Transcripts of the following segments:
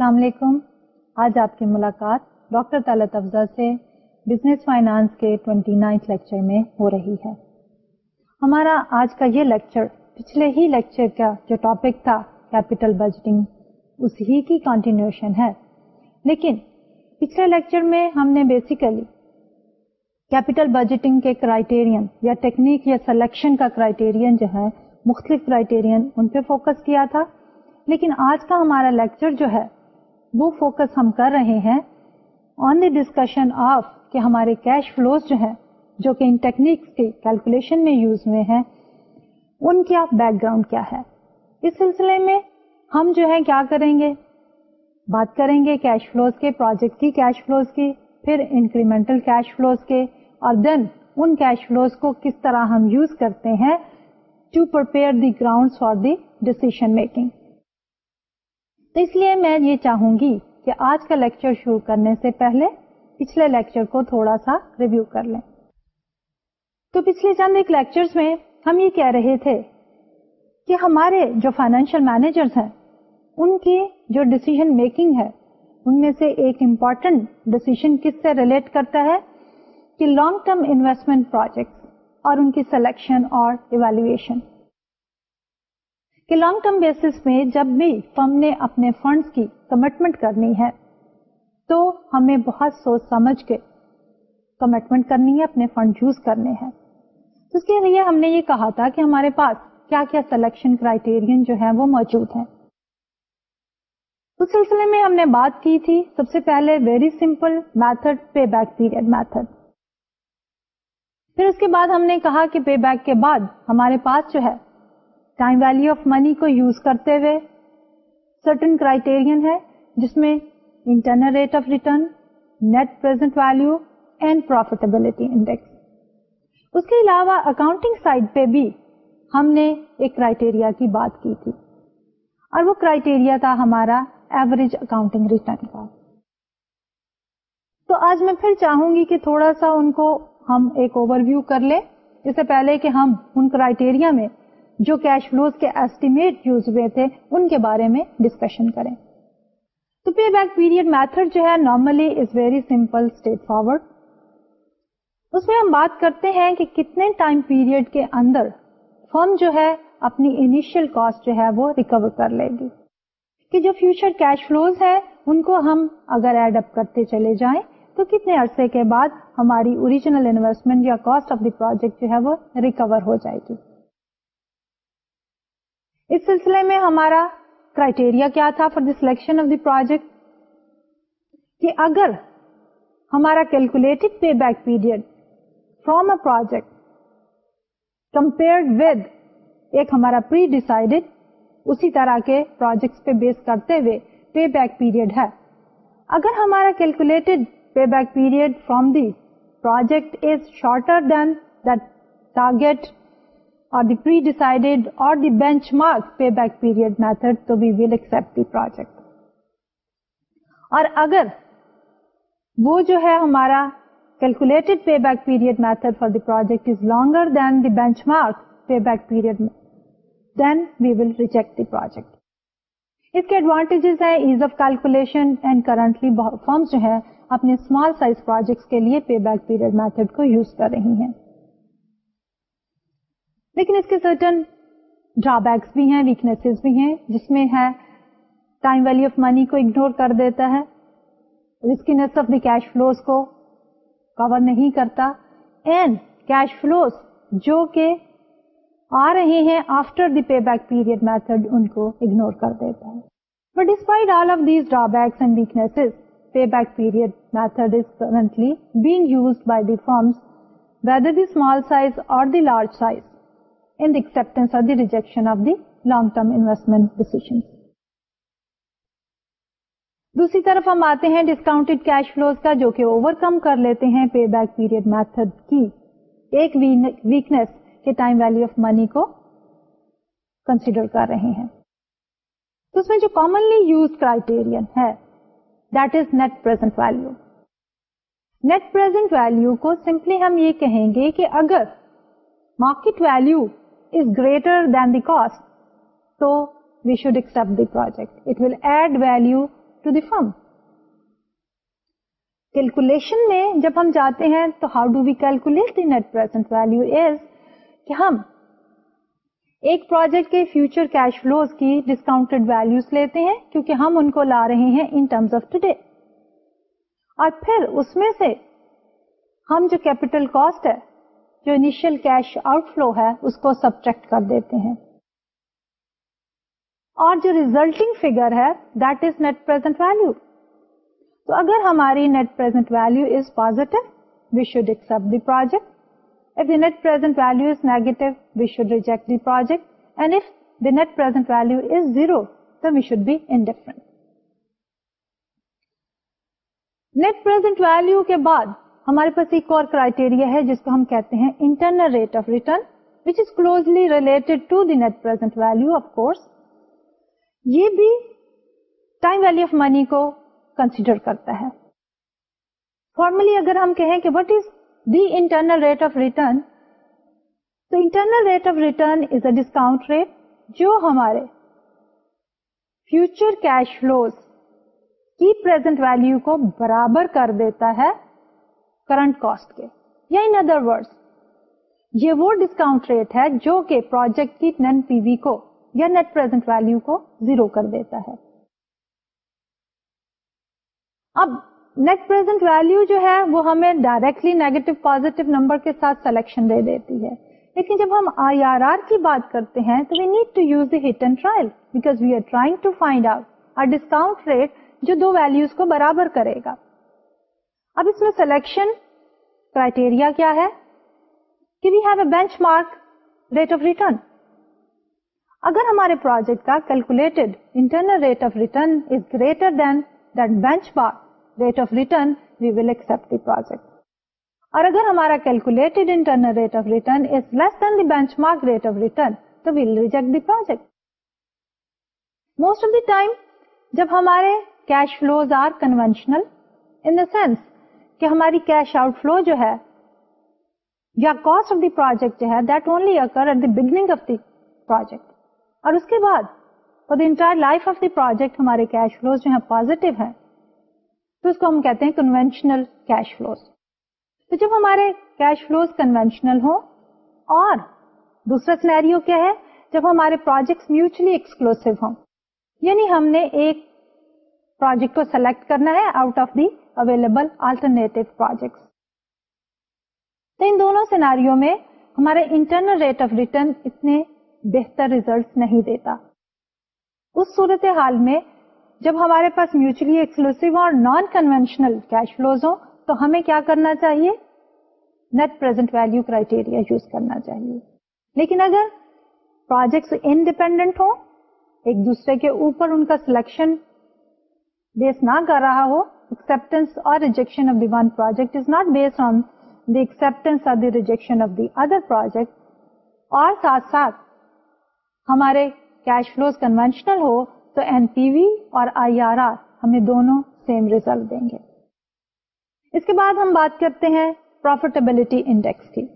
السلام علیکم۔ آج آپ کی ملاقات ڈاکٹر طالت افزا سے بزنس فائنانس کے ٹوینٹی نائنتھ لیکچر میں ہو رہی ہے۔ ہمارا آج کا یہ لیکچر پچھلے ہی لیکچر کا جو ٹاپک تھا کیپٹل بجٹنگ، اسی کی کنٹینیوشن ہے۔ لیکن پچھلے لیکچر میں ہم نے بیسیکلی کیپٹل بجٹنگ کے کرائٹیرین یا ٹیکنیک یا سلیکشن کا کرائٹیرین جو ہے، مختلف کرائٹیرین ان پہ فوکس کیا تھا۔ لیکن آج کا ہمارا لیکچر جو ہے وہ فوکس ہم کر رہے ہیں آن دی ڈسکشن آف کہ ہمارے کیش فلوز جو ہے جو کہ ان ٹیکنیکس کے کیلکولیشن میں یوز ہوئے ہیں، ان کا بیک گراؤنڈ کیا ہے؟ اس سلسلے میں ہم جو ہے کیا کریں گے؟ بات کریں گے کیش فلوز کے پروجیکٹ کی کیش فلوز کی، پھر انکریمنٹل کیش فلوز کے، اور دین ان کیش فلوز کو کس طرح ہم یوز کرتے ہیں to prepare the ground for the decision making تو اس لیے میں یہ چاہوں گی کہ آج کا لیکچر شروع کرنے سے پہلے پچھلے لیکچر کو تھوڑا سا ریویو کر لیں۔ تو پچھلے چند ایک لیکچرز میں ہم یہ کہہ رہے تھے کہ ہمارے جو فائنینشیل مینیجرس ہیں، ان کی جو ڈسیزن میکنگ ہے، ان میں سے ایک امپورٹنٹ ڈسیزن کس سے ریلیٹ کرتا ہے؟ کہ لانگ ٹرم انویسٹمنٹ پروجیکٹ اور ان کی سلیکشن اور ایویلویشن کہ لانگ ٹرم بیسس میں جب بھی فرم نے اپنے فنڈس کی کمٹمنٹ کرنی ہے، تو ہمیں بہت سوچ سمجھ کے کمٹمنٹ کرنی ہے، اپنے فنڈ یوز کرنے ہیں۔ اس کے لیے ہم نے یہ کہا تھا کہ ہمارے پاس کیا کیا سلیکشن کرائٹیرین جو ہے وہ موجود ہیں۔ اس سلسلے میں ہم نے بات کی تھی سب سے پہلے very simple method payback period method پھر اس کے بعد ہم نے کہا کہ پے بیک کے بعد ہمارے پاس جو ہے ٹائم ویلو آف منی کو یوز کرتے ہوئے سرٹن کرائٹیرین ہے، جس میں internal rate of return net present value and profitability index اس کے علاوہ اکاؤنٹنگ سائڈ پہ بھی ہم نے ایک کرائٹیریا کی بات کی تھی اور وہ کرائٹیریا تھا ہمارا ایوریج اکاؤنٹنگ ریٹرن کا۔ تو آج میں پھر چاہوں گی کہ تھوڑا سا ان کو ہم ایک اوور ویو کر لیں۔ اس سے پہلے کہ ہم ان کرائٹیریا میں جو کیش فلوز کے ایسٹیمیٹ یوز ہوئے تھے، ان کے بارے میں ڈسکشن کریں۔ تو پے بیک پیریڈ میتھڈ جو ہے normally is very simple straightforward اس میں ہم بات کرتے ہیں کہ کتنے ٹائم پیریڈ کے اندر فرم جو ہے، اپنی انیشیل کاسٹ جو ہے، وہ ریکور کر لے گی۔ کہ جو فیوچر کیش فلوز ہے ان کو ہم اگر ایڈ اپ کرتے چلے جائیں، تو کتنے عرصے کے بعد ہماری اوریجنل انویسٹمنٹ یا کاسٹ آف دی پروجیکٹ جو ہے، وہ ریکور ہو جائے گی۔ اس سلسلے میں ہمارا کرائٹیریا کیا تھا for the selection of the project کہ اگر ہمارا calculated payback period from a project compare with ایک ہمارا پری ڈیسائڈیڈ اسی طرح کے پروجیکٹ پہ بیس کرتے ہوئے پے بیک پیریڈ ہے۔ اگر ہمارا calculated payback period from the project is shorter than that target or the predecided or the benchmark payback period method تو we will accept the project اور اگر وہ جو ہے ہمارا calculated payback period method for the project is longer than the benchmark payback period, then we will reject the project. اس کے advantages ہیں ease of calculation and currently firms جو ہے اپنے اسمال سائز پروجیکٹس کے لیے پے بیک پیریڈ میتھڈ کو use کر رہی ہیں لیکن اس کے سرٹن ڈرا بیکس بھی ہیں ویکنیس بھی ہیں، جس میں ہے ٹائم ویلو آف منی کو اگنور کر دیتا ہے riskiness of the cash flows کو کور نہیں کرتا اینڈ کیش فلوز جو کہ آ رہے ہیں after the payback period method ان کو اگنور کر دیتا ہے. But despite all of these drawbacks and weakness payback period method is currently being used by the firms whether the small size or the large size in acceptance or the rejection of the long term investment decision دوسری طرف ہم آتے ہیں discounted cash flows کا جو کہ overcome کر لیتے ہیں پے بیک پیریڈ میتھڈ کی۔ ایک ویکنیس کے ٹائم ویلو آف منی کو کنسیڈر کر رہے ہیں۔ تو اس میں جو کامنلی یوز کرائٹیرئن ہے that is net present value net present value کو سمپلی ہم یہ کہیں گے کہ اگر market value is greater than the cost تو we should accept the project it will add value to the firm calculation میں جب ہم جاتے ہیں تو how do we calculate the net present value is کہ ہم ایک پروجیکٹ کے فیوچر کیش فلوز کی ڈسکاؤنٹڈ ویلوز لیتے ہیں کیونکہ ہم ان کو لا رہے ہیں ان ٹرمز آف ٹوڈے اور پھر اس میں سے ہم جو کیپیٹل کاسٹ ہے جو انیشیل کیش آؤٹ فلو ہے اس کو سبٹریکٹ کر دیتے ہیں اور جو ریزلٹنگ فیگر ہے that is net present value تو اگر ہماری net present value is positive we should accept the project If the net present value is negative, we should reject the project. And if the net present value is zero, then we should be indifferent. Net present value کے بعد ہمارے پاس ایک اور criteria ہے جس کو ہم کہتے ہیں internal rate of return which is closely related to the net present value of course یہ بھی ٹائم ویلو آف منی کو کنسیڈر کرتا ہے. فارملی اگر ہم کہیں کہ what is the internal rate of return تو internal rate of return is a discount rate جو ہمارے فیوچر کیش فلوز کی پرزینٹ ویلو کو برابر کر دیتا ہے کرنٹ کاسٹ کے۔ یا ان ادر ورڈ یہ وہ ڈسکاؤنٹ ریٹ ہے جو کہ پروجیکٹ کی نن پی وی کو یا نیٹ پرزینٹ ویلو کو زیرو کر دیتا ہے۔ اب نیٹ پرزینٹ ویلو جو ہے وہ ہمیں ڈائریکٹلی نیگیٹو پازیٹو نمبر کے ساتھ سلیکشن دے دیتی ہے۔ لیکن جب ہم آئی آر آر کی بات کرتے ہیں تو we need to use the hit and trial because we are trying to find out discount rate جو دو ویلوز کو برابر کرے گا۔ اب اس میں سلیکشن کرائٹیریا کیا ہے؟ کہ we have a benchmark rate of return اگر ہمارے پروجیکٹ کا calculated internal rate of return is greater than that benchmark rate of return we will accept the project اور اگر ہمارا calculated internal rate of return is less than the benchmark rate of return تو we'll reject the project most of the time جب ہمارے cash flows are conventional in the sense کہ ہماری cash out flow جو ہے یا cost of the project جو ہے that only occur at the beginning of the project اور اس کے بعد for the entire life of the project ہمارے کیش فلوز جو ہے پازیٹیو ہے تو اس کو ہم کہتے ہیں کنوینشنل کیش فلوز تو جب ہمارے کیش فلوز کنوینشنل ہو اور دوسرا سنیریو کیا ہے، جب ہمارے پروجیکٹ میوچلی ایکسکلوسو ہوں. یعنی ہم نے ایک پروجیکٹ کو سلیکٹ کرنا ہے out of the available alternative project تو ان دونوں سیناریوں میں ہمارے انٹرنل ریٹ آف ریٹرن اتنے بہتر ریزلٹ نہیں دیتا۔ اس صورت حال میں جب ہمارے پاس میوچلی ایکسکلوسو اور نان کنوینشنل کیش فلوز ہوں، تو ہمیں کیا کرنا چاہیے؟ Net present value criteria use کرنا چاہیے۔ لیکن اگر پروجیکٹ انڈیپینڈنٹ ہو ایک دوسرے کے اوپر ان کا سلیکشن بیس نہ کر رہا ہو ایکسپٹینس اور rejection of the one project is not base on the acceptance اور the rejection of the other project اور ساتھ ساتھ ہمارے کیش فلوز کنوینشنل ہو تو این پی وی اور آئی آر آر ہمیں دونوں سیم ریزلٹ دیں گے۔ اس کے بعد ہم بات کرتے ہیں پروفیٹیبلٹی انڈیکس کی۔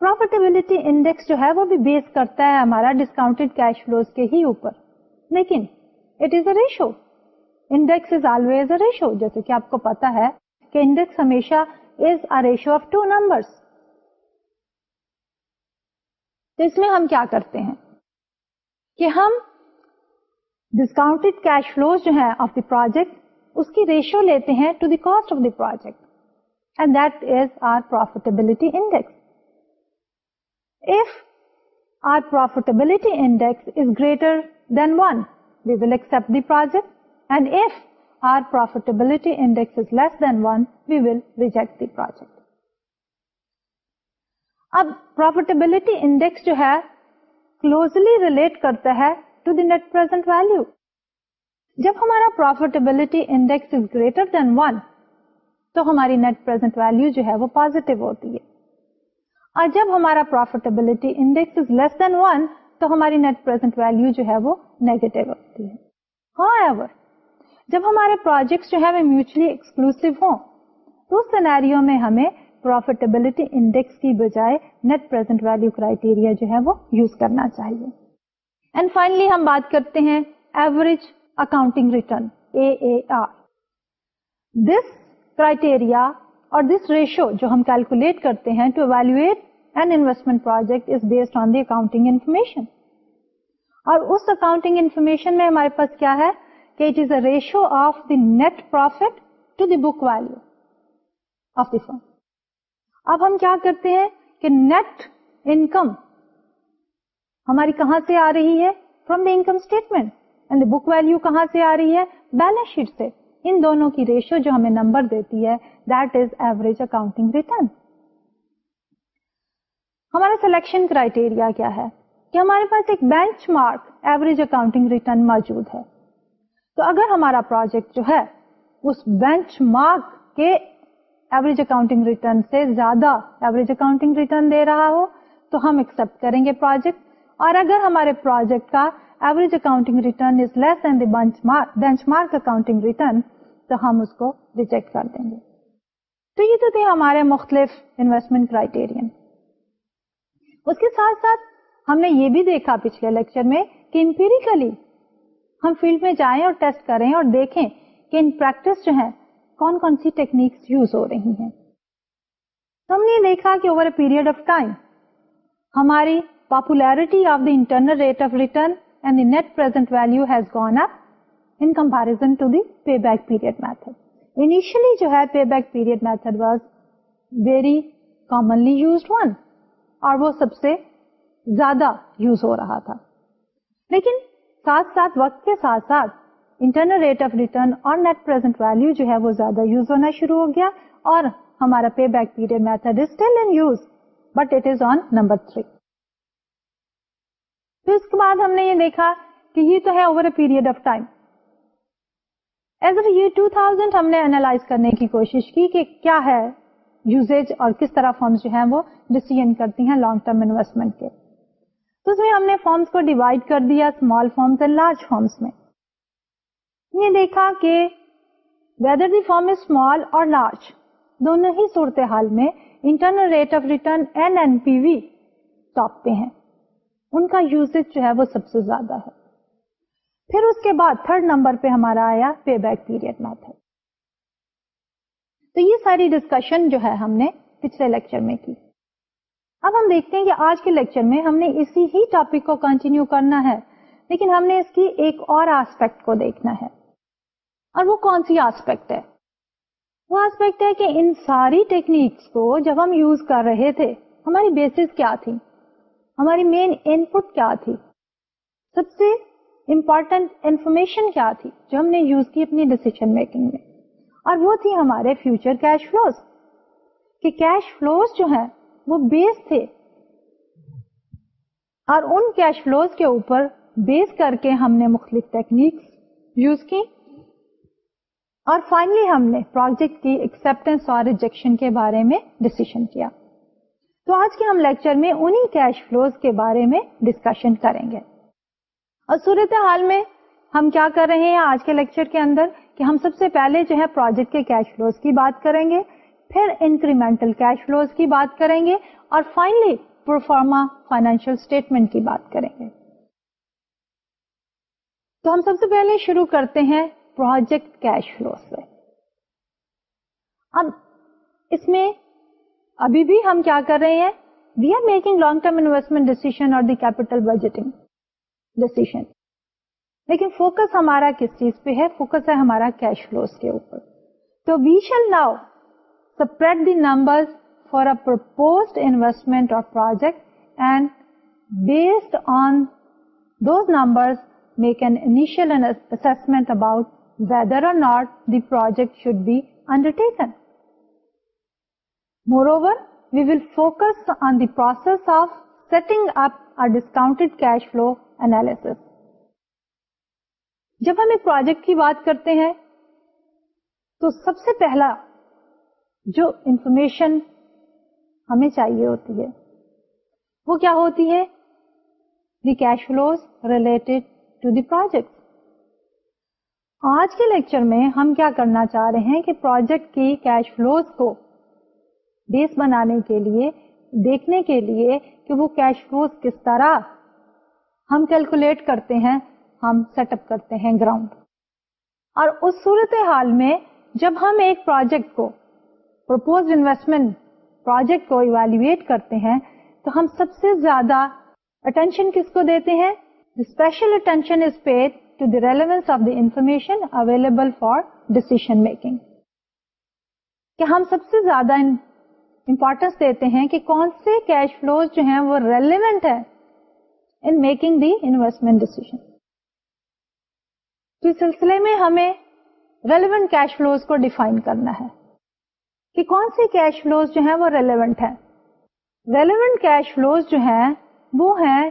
پروفیٹیبلٹی انڈیکس جو ہے وہ بھی بیس کرتا ہے ہمارا ڈسکاؤنٹڈ کیش فلوز کے ہی اوپر، لیکن it is a ratio index is always a ratio جیسے کہ آپ کو پتا ہے کہ انڈیکس ہمیشہ is a ratio of two numbers تو اس میں ہم کیا کرتے ہیں؟ کہ ہم ڈسکاؤنٹڈ کیش فلوز جو ہے آف دی پروجیکٹ اس کی ریشو لیتے ہیں to the cost of the project and that is our profitability index if our profitability index is greater than one we will accept the project and F our profitability index is less than one we will reject the project اب profitability index جو ہے closely relate کرتا ہے to the net present value جب ہمارا profitability index is greater than one تو ہماری net present value جو ہے وہ پازیٹیو ہوتی ہے. اور جب ہمارا profitability index is less than one تو ہماری نیٹ پرزینٹ ویلو جو ہے وہ نیگیٹو ہوتی ہے. ہاں جب ہمارے پروجیکٹ جو ہے وہ میوچلی ایکسکلوسو ہوں، تو اس سینیریو میں ہمیں پروفیٹیبلٹی انڈیکس کی بجائے نیٹ پرزینٹ ویلو کرائٹیریا جو ہے وہ یوز کرنا چاہیے۔ اینڈ فائنلی ہم بات کرتے ہیں average accounting return A A R this criteria اور دس ریشو جو ہم کیلکولیٹ کرتے ہیں to evaluate an investment project is based on the accounting information اور اس اکاؤنٹنگ انفارمیشن میں ہمارے پاس کیا ہے؟ کہ it is a ratio of the net profit to the book value of the firm اب ہم کیا کرتے ہیں کہ نیٹ انکم ہماری کہاں سے آ رہی ہے؟ From the income statement and book value کہاں سے آ رہی ہے؟ بیلنس شیٹ سے. ان دونوں کی ریشو جو ہمیں نمبر دیتی ہے that is average accounting return ہمارا سلیکشن کرائٹیریا کیا ہے؟ کہ ہمارے پاس ایک benchmark average accounting return موجود ہے۔ تو اگر ہمارا پروجیکٹ جو ہے اس بینچ مارک کے ایوریج اکاؤنٹنگ ریٹرن سے زیادہ ایوریج اکاؤنٹنگ ریٹرن دے رہا ہو، تو ہم ایکسپٹ کریں گے پروجیکٹ اور اگر ہمارے پروجیکٹ کا average accounting return is less than the benchmark accounting return تو ہم اس کو ریجیکٹ کر دیں گے۔ تو یہ تو تھے ہمارے مختلف انویسٹمنٹ کرائٹیرین اس کے ساتھ ساتھ ہم نے یہ بھی دیکھا پچھلے لیکچر میں کہ امپیریکلی ہم فیلڈ میں جائیں اور ٹیسٹ کریں اور دیکھیں کہ ان پریکٹس جو ہے کون کون سی ٹیکنیکس یوز ہو رہی ہیں۔ ہم نے دیکھا کہ over a period of time ہماری popularity of the internal rate of return and the net present value has gone up in comparison to the payback period method initially جو ہے payback period method was very commonly used one اور وہ سب سے زیادہ use ہو رہا تھا۔ لیکن ساتھ ساتھ وقت کے ساتھ ساتھ انٹرنل ریٹ آف ریٹرن اور نیٹ پرزینٹ ویلو جو ہے وہ زیادہ یوز ہونا شروع ہو گیا اور ہمارا payback period method is still in use but it is on number three پھر اس کے بعد ہم نے یہ دیکھا کہ یہ تو ہے over a period of time as a year 2000 ہم نے اینالائز کرنے کی کوشش کی کہ کیا ہے یوزیج اور کس طرح فارمس جو ہیں وہ ڈسیزن کرتی ہیں لانگ ٹرم انویسٹمنٹ کے. تو اس میں ہم نے فارمس کو ڈیوائڈ کر دیا small firms and large firms میں۔ یہ دیکھا کہ whether the firm is small اور لارج دونوں ہی صورتحال میں internal rate of return N N P V top پہ ہیں۔ ان کا یوزیج جو ہے وہ سب سے زیادہ ہے۔ پھر اس کے بعد تھرڈ نمبر پہ ہمارا آیا پے بیک پیریڈ میتھڈ تو یہ ساری ڈسکشن جو ہے ہم نے پچھلے لیکچر میں کی۔ اب ہم دیکھتے ہیں کہ آج کے لیکچر میں ہم نے اسی ہی ٹاپک کو کنٹینیو کرنا ہے، لیکن ہم نے اس کی ایک اور آسپیکٹ کو دیکھنا ہے۔ اور وہ کون سی آسپیکٹ ہے؟ وہ آسپیکٹ ہے کہ ان ساری ٹیکنیکس کو جب ہم یوز کر رہے تھے، ہماری بیسس کیا تھی؟ ہماری مین ان پٹ کیا تھی؟ سب سے امپورٹنٹ انفارمیشن کیا تھی جو ہم نے یوز کی اپنی ڈسیزن میکنگ میں؟ اور وہ تھی ہمارے فیوچر کیش فلوز کہ کیش فلوز جو ہے وہ بیس تھے۔ اور ان کیش فلوز کے اوپر بیس کر کے ہم نے مختلف ٹیکنیکس یوز کی۔ اور فائنلی ہم نے پروجیکٹ کی ایکسپٹینس اور ریجیکشن کے بارے میں ڈسیشن کیا۔ تو آج کے ہم لیکچر میں انہی کیش فلوز کے بارے میں ڈسکشن کریں گے۔ اور صورت حال میں ہم کیا کر رہے ہیں آج کے لیکچر کے اندر کہ ہم سب سے پہلے جو ہے پروجیکٹ کے کیش فلوز کی بات کریں گے۔ پھر انکریمنٹل کیش فلوز کی بات کریں گے اور فائنلی پرفارما فائنینشیل اسٹیٹمنٹ کی بات کریں گے۔ تو ہم سب سے پہلے شروع کرتے ہیں پروجیکٹ کیش فلو سے۔ اب اس میں ابھی بھی ہم کیا کر رہے ہیں؟ We are making long term investment decision اور دی کیپیٹل بجٹنگ ڈیسیزن لیکن فوکس ہمارا کس چیز پہ ہے؟ فوکس ہے ہمارا کیش فلوز کے اوپر۔ تو we shall now separate the number for a proposed investment اور project and based on those number make an initial assessment about whether or not the project should be undertaken. Moreover, we will focus on the process of setting up a discounted cash flow analysis. جب ہم ایک project کی بات کرتے ہیں تو سب سے پہلا جو انفارمیشن ہمیں چاہیے ہوتی ہے۔ وہ کیا ہوتی ہے؟ The cash flows related to the project آج کے لیکچر میں ہم کیا کرنا چاہ رہے ہیں کہ پروجیکٹ کی کیش فلوز کو بیس بنانے کے لیے، دیکھنے کے لیے کہ وہ کیش فلوز کس طرح ہم کیلکولیٹ کرتے ہیں، ہم سیٹ اپ کرتے ہیں گراؤنڈ اور اس صورت حال میں جب ہم ایک پروجیکٹ کو پرپوز انویسٹمنٹ پروجیکٹ کو ایویلویٹ کرتے ہیں، تو ہم سب سے زیادہ اٹینشن کس کو دیتے ہیں؟ Special attention is paid to the relevance of the information available for decision making کہ ہم سب سے زیادہ امپورٹینس دیتے ہیں کہ کون سے کیش فلوز جو ہیں وہ ریلیونٹ ہے in making the investment decision تو اس سلسلے میں ہمیں ریلیونٹ کیش فلوز کو ڈیفائن کرنا ہے۔ کہ کون سے کیش فلوز جو ہیں وہ ریلیونٹ ہے ریلیونٹ کیش فلوز جو ہیں وہ ہیں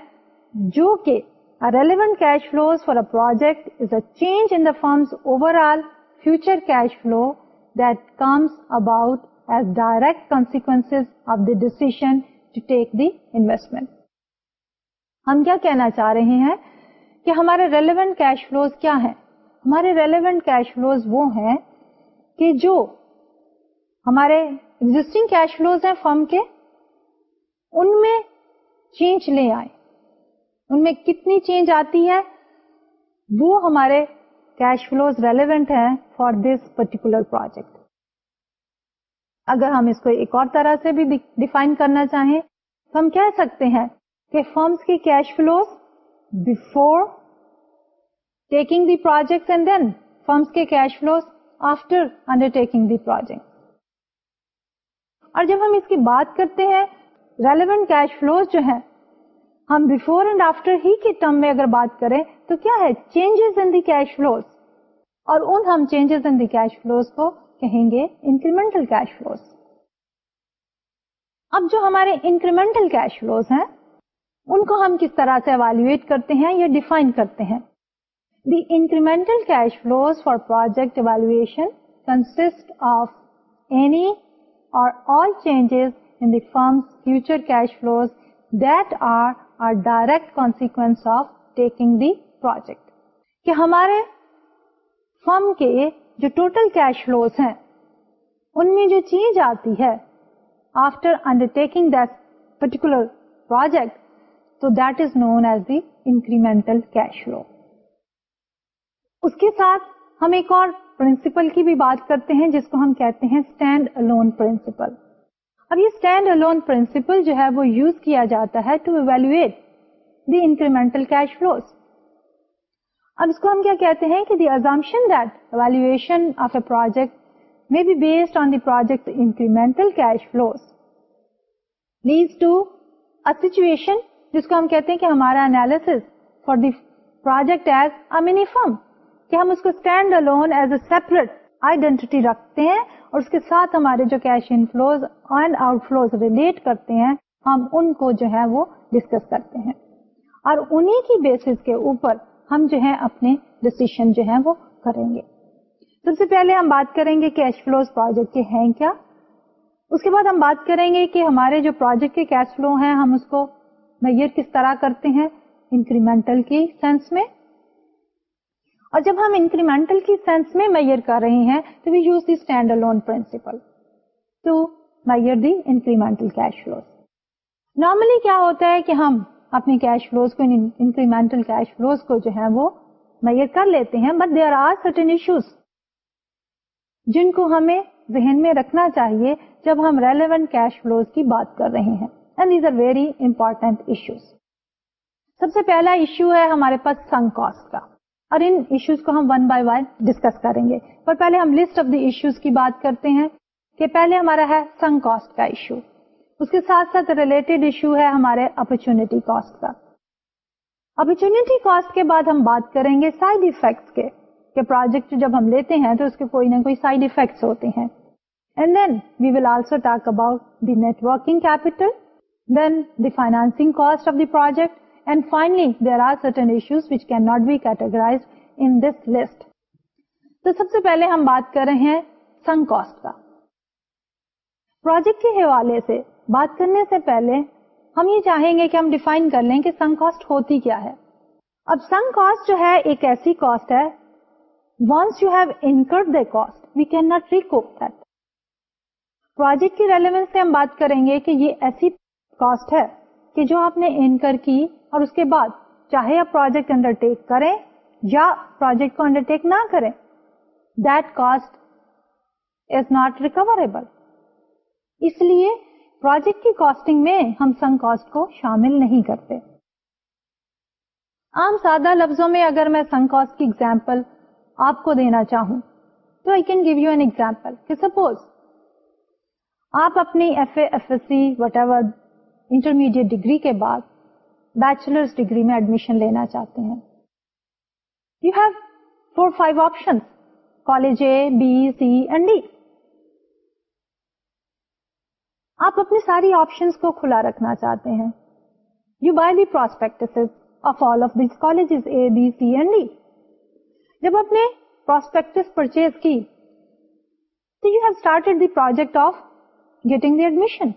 جو کہ relevant cash flows for a project is a change in the firm's overall future cash flow that comes about as direct consequence of the decision to take the investment ہم کیا کہنا چاہ رہے ہیں کہ ہمارے ریلیونٹ کیش فلوز کیا ہیں؟ ہمارے ریلیونٹ کیش فلوز وہ ہیں کہ جو ہمارے ایگزٹنگ کیش فلوز ہیں فرم کے، ان میں چینج لے آئے۔ ان میں کتنی چینج آتی ہے؟ وہ ہمارے کیش فلوز ریلیونٹ ہیں فار دس پرٹیکولر پروجیکٹ اگر ہم اس کو ایک اور طرح سے بھی ڈیفائن کرنا چاہیں، تو ہم کہہ سکتے ہیں کہ فرمس کی cash flows before taking the project and then firms کے cash flows after undertaking the project اور جب ہم اس کی بات کرتے ہیں ریلیونٹ کیش فلوز جو ہے ہم بفور اینڈ آفٹر ہی کے ٹرم میں اگر بات کریں، تو کیا ہے? Changes in the cash flows اور ان ہم changes in the cash flows کو کہیں گے انکریمنٹل کیش فلوز اب جو ہمارے انکریمنٹل کیش فلوز ہیں، ان کو ہم کس طرح سے اویلویٹ کرتے ہیں یا ڈیفائن کرتے ہیں? The incremental cash flows for project evaluation consist of any or all changes in the firm's future cash flows that are are direct consequence of taking the project کہ ہمارے فرم کے جو ٹوٹل کیش فلوز ہیں ان میں جو چیز آتی ہے after undertaking that particular project تو that is known as the incremental cash flow اس کے ساتھ ہم ایک اور پرنسپل کی بھی بات کرتے ہیں، جس کو ہم کہتے ہیں اسٹینڈ الون پرنسپل اب یہ اسٹینڈ الون پرنسپل جو ہے وہ یوز کیا جاتا ہے to evaluate the incremental cash flows اب اس کو ہم کیا کہتے ہیں کہ the assumption that evaluation of a project may be based on the project's incremental cash flows leads to a situation جس کو ہم کہتے ہیں کہ ہمارا analysis for the project as a mini firm کہ ہم اس کو stand alone as a separate identity رکھتے ہیں اور اس کے ساتھ ہمارے جو cash inflows and outflows relate کرتے ہیں، ہم ان کو جو ہے وہ ڈسکس کرتے ہیں۔ اور انہیں کی بیسس کے اوپر ہم جو ہے اپنے ڈسیشن جو ہے وہ کریں گے۔ سب سے پہلے ہم بات کریں گے کیش فلوز پروجیکٹ کے ہیں کیا۔ اس کے بعد ہم بات کریں گے کہ ہمارے جو پروجیکٹ کے کیش فلو ہیں، ہم اس کو میئر کس طرح کرتے ہیں انکریمنٹل کی سینس میں۔ اور جب ہم انکریمنٹل کی سینس میں میئر کر رہے ہیں، تو we use the stand alone principle to measure the incremental cash flows normally کیا ہوتا ہے کہ ہم اپنے کیش فلوز کو انکریمنٹل کیش فلوز کو جو ہے وہ میئر کر لیتے ہیں but there are certain issues جن کو ہمیں ذہن میں رکھنا چاہیے جب ہم ریلیونٹ کیش فلوز کی بات کر رہے ہیں. And these are very important issues سب سے پہلا ایشو ہے ہمارے پاس سنگ کاسٹ کا. اور ان ایشوز کو ہم ون بائی ون ڈسکس کریں گے۔ پر پہلے ہم لسٹ آف دی ایشوز کی بات کرتے ہیں کہ پہلے ہمارا ہے سنگ کاسٹ کا ایشو اس کے ساتھ ساتھ ریلیٹڈ ایشو ہے ہمارے اپرچونٹی کاسٹ کا۔ اپرچونٹی کاسٹ کے بعد ہم بات کریں گے سائڈ افیکٹس کے۔ کہ پروجیکٹ جب ہم لیتے ہیں تو اس کے کوئی نہ کوئی سائڈ افیکٹس ہوتے ہیں۔ And then we will also talk about the net working capital then the financing cost of the project, and finally there are certain issues which cannot be categorized in this list. تو سب سے پہلے ہم بات کر رہے ہیں سنگ cost کا۔ پروجیکٹ کے حوالے سے بات کرنے سے پہلے ہم یہ چاہیں گے کہ ہم ڈیفائن کر لیں کہ سنگ کاسٹ ہوتی کیا ہے۔ اب سنگ کاسٹ جو ہے ایک ایسی کاسٹ ہے۔ Once you have incurred the cost we can not recoup that project کی ریلیونس سے ہم بات کریں گے کہ یہ ایسی کاسٹ ہے۔ کہ جو آپ نے انکر کی اور اس کے بعد چاہے آپ پروجیکٹ انڈر ٹیک کریں یا پروجیکٹ کو انڈر ٹیک نہ کریں that cost is not recoverable اس لیے پروجیکٹ کی کاسٹنگ میں ہم سنگ کاسٹ کو شامل نہیں کرتے۔ عام سادہ لفظوں میں اگر میں سنگ کاسٹ کی ایگزامپل آپ کو دینا چاہوں، تو I can give you an example کہ سپوز آپ اپنی F A F S C whatever intermediate degree کے بعد بیچلرس ڈگری میں ایڈمیشن لینا چاہتے ہیں۔ You have four five option college A B C and D آپ اپنی ساری آپشن کو کھلا رکھنا چاہتے ہیں۔ You buy the prospect of all of these college A B C and D جب آپ نے پروسپیکٹس پرچیز کی، تو you have started the project of getting the admission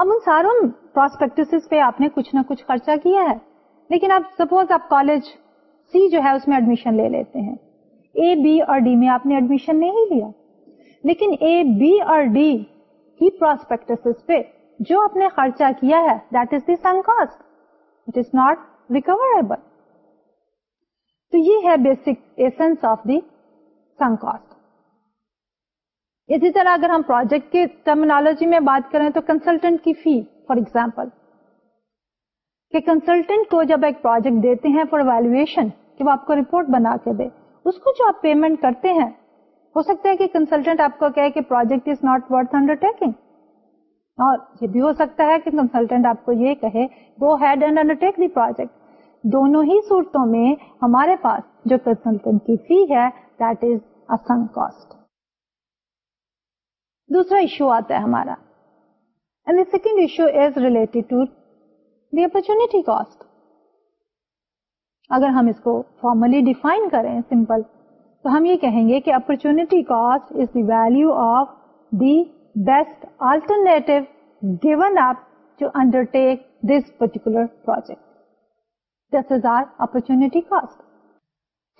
اب ان ساروں پروسپیکٹس پہ آپ نے کچھ نہ کچھ خرچہ کیا ہے۔ لیکن اب سپوز آپ کالج سی جو ہے اس میں ایڈمیشن لے لیتے ہیں۔ اے بی اور ڈی میں آپ نے ایڈمیشن نہیں لیا۔ لیکن اے بی اور ڈی کی پروسپیکٹس پہ جو آپ نے خرچہ کیا ہے that is the cost it is not recoverable تو یہ ہے basic essence of the sunk cost اسی طرح اگر ہم پروجیکٹ کی ٹرمینالوجی میں بات کریں تو کنسلٹنٹ کی فی فار ایگزامپل کہ کنسلٹنٹ کو جب ایک پروجیکٹ دیتے ہیں فار ویلویشن کہ وہ آپ کو رپورٹ بنا کے دے، اس کو جو آپ پیمنٹ کرتے ہیں، ہو سکتا ہے کہ کنسلٹنٹ آپ کو کہے کہ project is not worth undertaking اور یہ بھی ہو سکتا ہے کہ کنسلٹنٹ آپ کو یہ کہے go ahead and undertake the project دونوں ہی صورتوں میں ہمارے پاس جو کنسلٹنٹ کی فی ہے دیٹ از اصن کاسٹ دوسرا ایشو آتا ہے ہمارا. And second issue is related to the opportunity cost اگر ہم اس کو فارملی ڈیفائن کریں سمپل تو ہم یہ کہیں گے کہ opportunity cost is the value of the best alternative given up to undertake this particular project this is our opportunity cost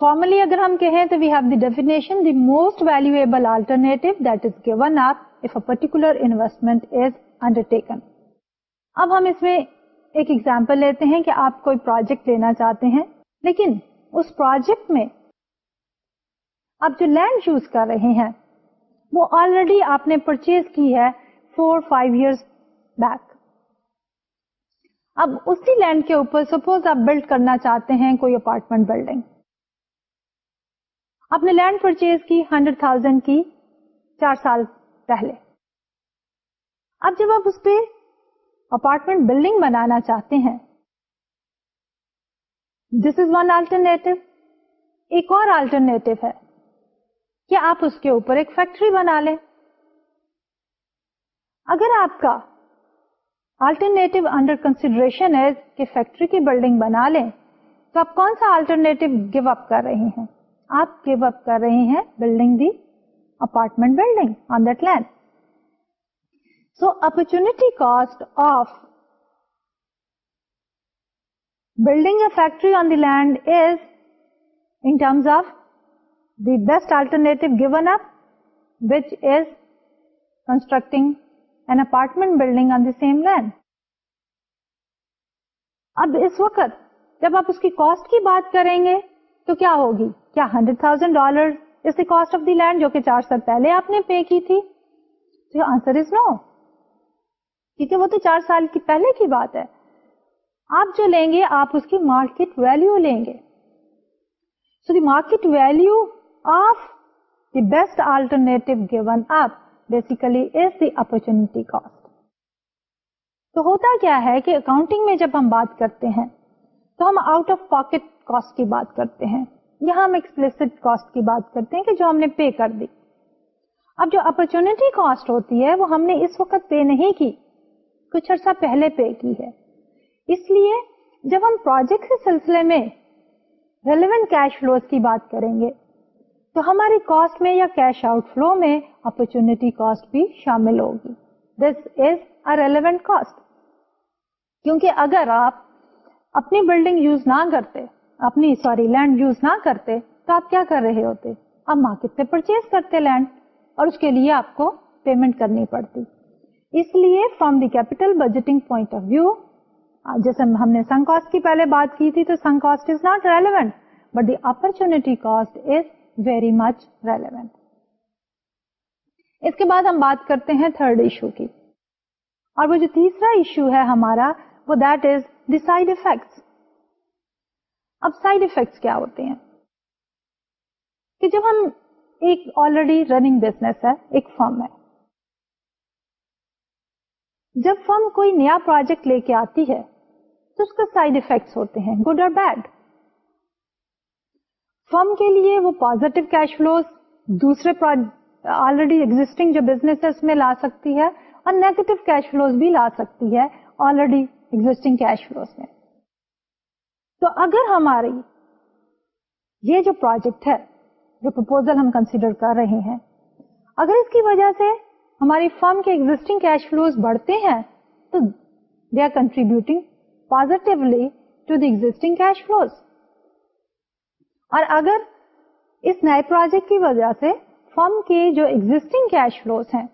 formally اگر ہم کہیں تو we have the definition the most valuable alternative that is given up if a particular investment is undertaken اب ہم اس میں ایک example لیتے ہیں کہ آپ کوئی پروجیکٹ لینا چاہتے ہیں، لیکن اس پروجیکٹ میں آپ جو لینڈ یوز کر رہے ہیں، وہ آلریڈی آپ نے پرچیز کی ہے فور فائیو ایئرس بیک اب اسی لینڈ کے اوپر سپوز آپ بلڈ کرنا چاہتے ہیں کوئی اپارٹمنٹ بلڈنگ آپ نے لینڈ پرچیز کی ہنڈریڈ تھاؤزینڈ کی چار سال پہلے۔ اب جب آپ اس پہ اپارٹمنٹ بلڈنگ بنانا چاہتے ہیں دس از ون آلٹرنیٹو ایک اور آلٹرنیٹو ہے۔ کہ آپ اس کے اوپر ایک فیکٹری بنا لیں؟ اگر آپ کا آلٹرنیٹو انڈر کنسیڈریشن ہے کہ فیکٹری کی بلڈنگ بنا لیں، تو آپ کون سا آلٹرنیٹو گیو اپ کر رہے ہیں؟ آپ گیو اپ کر رہے ہیں building the apartment building on that land so opportunity cost of building a factory on the land is in terms of the best alternative given up which is constructing an apartment building on the same land اب اس وقت جب آپ اس کی cost کی بات کریں گے تو کیا ہوگی؟ کیا hundred thousand dollar is the cost of the land جو کہ چار سال پہلے آپ نے پے کی تھی؟ تو آنسر از نو کیونکہ وہ تو چار سال کی پہلے کی بات ہے۔ آپ جو لیں گے، آپ اس کی مارکیٹ ویلو لیں گے۔ So the market value of the best alternative given up basically is the opportunity cost تو ہوتا کیا ہے کہ اکاؤنٹنگ میں جب ہم بات کرتے ہیں، تو ہم آؤٹ آف پاکٹ کاسٹ کی بات کرتے ہیں۔ یہاں ہم ایکسپلسڈ کاسٹ کی بات کرتے ہیں کہ جو ہم نے پے کر دی۔ اب جو اپرچونٹی کاسٹ ہوتی ہے وہ ہم نے اس وقت پے نہیں کی، کچھ عرصہ پہلے پے کی ہے۔ اس لیے جب ہم پروجیکٹ کے سلسلے میں ریلیونٹ کیش فلوز کی بات کریں گے، تو ہماری کاسٹ میں یا کیش آؤٹ فلو میں اپرچونٹی کاسٹ بھی شامل ہوگی۔ This is a relevant cost کیونکہ اگر آپ اپنی بلڈنگ یوز نہ کرتے اپنی سوری لینڈ یوز نہ کرتے، تو آپ کیا کر رہے ہوتے؟ آپ مارکیٹ سے پرچیز کرتے لینڈ اور اس کے لیے آپ کو پیمنٹ کرنی پڑتی۔ اس لیے from the capital budgeting point of view جیسے ہم نے سن کاسٹ کی پہلے بات کی تھی تو sunk cost is not relevant but the opportunity cost is very much relevant اس کے بعد ہم بات کرتے ہیں تھرڈ ایشو کی۔ اور وہ جو تیسرا ایشو ہے ہمارا، وہ that is the side effects اب سائڈ افیکٹس کیا ہوتے ہیں؟ کہ جب ہم ایک آلریڈی رننگ بزنس ہے، ایک فرم ہے، جب فرم کوئی نیا پروجیکٹ لے کے آتی ہے، تو اس کا سائڈ افیکٹس ہوتے ہیں گڈ اور بیڈ فرم کے لیے وہ پازیٹو کیش فلوز دوسرے آلریڈی ایگزٹنگ جو بزنس ہے، اس میں لا سکتی ہے اور نیگیٹو کیش فلوز بھی لا سکتی ہے آلریڈی ایگزٹنگ کیش فلوز میں۔ تو اگر ہماری یہ جو پروجیکٹ ہے، جو پرپوزل ہم کنسیڈر کر رہے ہیں، اگر اس کی وجہ سے ہماری فرم کے ایگزٹنگ کیش فلوز بڑھتے ہیں، تو they are contributing positively to the existing cash flows اور اگر اس نئے پروجیکٹ کی وجہ سے فرم کے جو ایگزٹنگ کیش فلوز ہیں،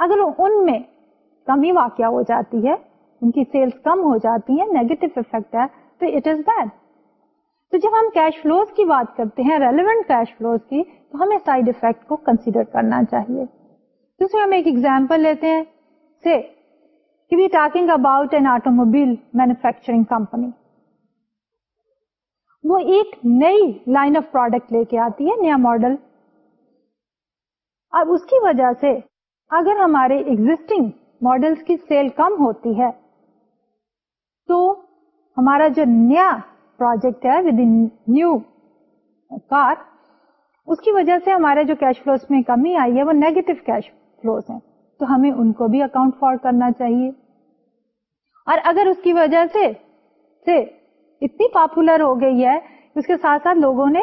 اگر ان میں کمی واقع ہو جاتی ہے، ان کی سیلس کم ہو جاتی ہیں نیگیٹو افیکٹ ہے تو اٹ از بیڈ تو جب ہم کیش فلوز کی بات کرتے ہیں ریلیونٹ کیش فلوز کی، تو ہمیں سائڈ افیکٹ کو کنسیڈر کرنا چاہیے. دوسرے ہم ایک ایگزامپل لیتے ہیں سے کہ we talking about an automobile manufacturing company وہ ایک نئی لائن آف پروڈکٹ لے کے آتی ہے، نیا ماڈل اب اس کی وجہ سے اگر ہمارے ایگزٹنگ ماڈلس کی سیل کم ہوتی ہے، تو ہمارا جو نیا پروجیکٹ ہے ود ان نیو کار اس کی وجہ سے ہمارے جو کیش فلوز میں کمی آئی ہے وہ نیگیٹو کیش فلوز ہیں۔ تو ہمیں ان کو بھی اکاؤنٹ فار کرنا چاہیے۔ اور اگر اس کی وجہ سے سے اتنی پاپولر ہو گئی ہے، اس کے ساتھ ساتھ لوگوں نے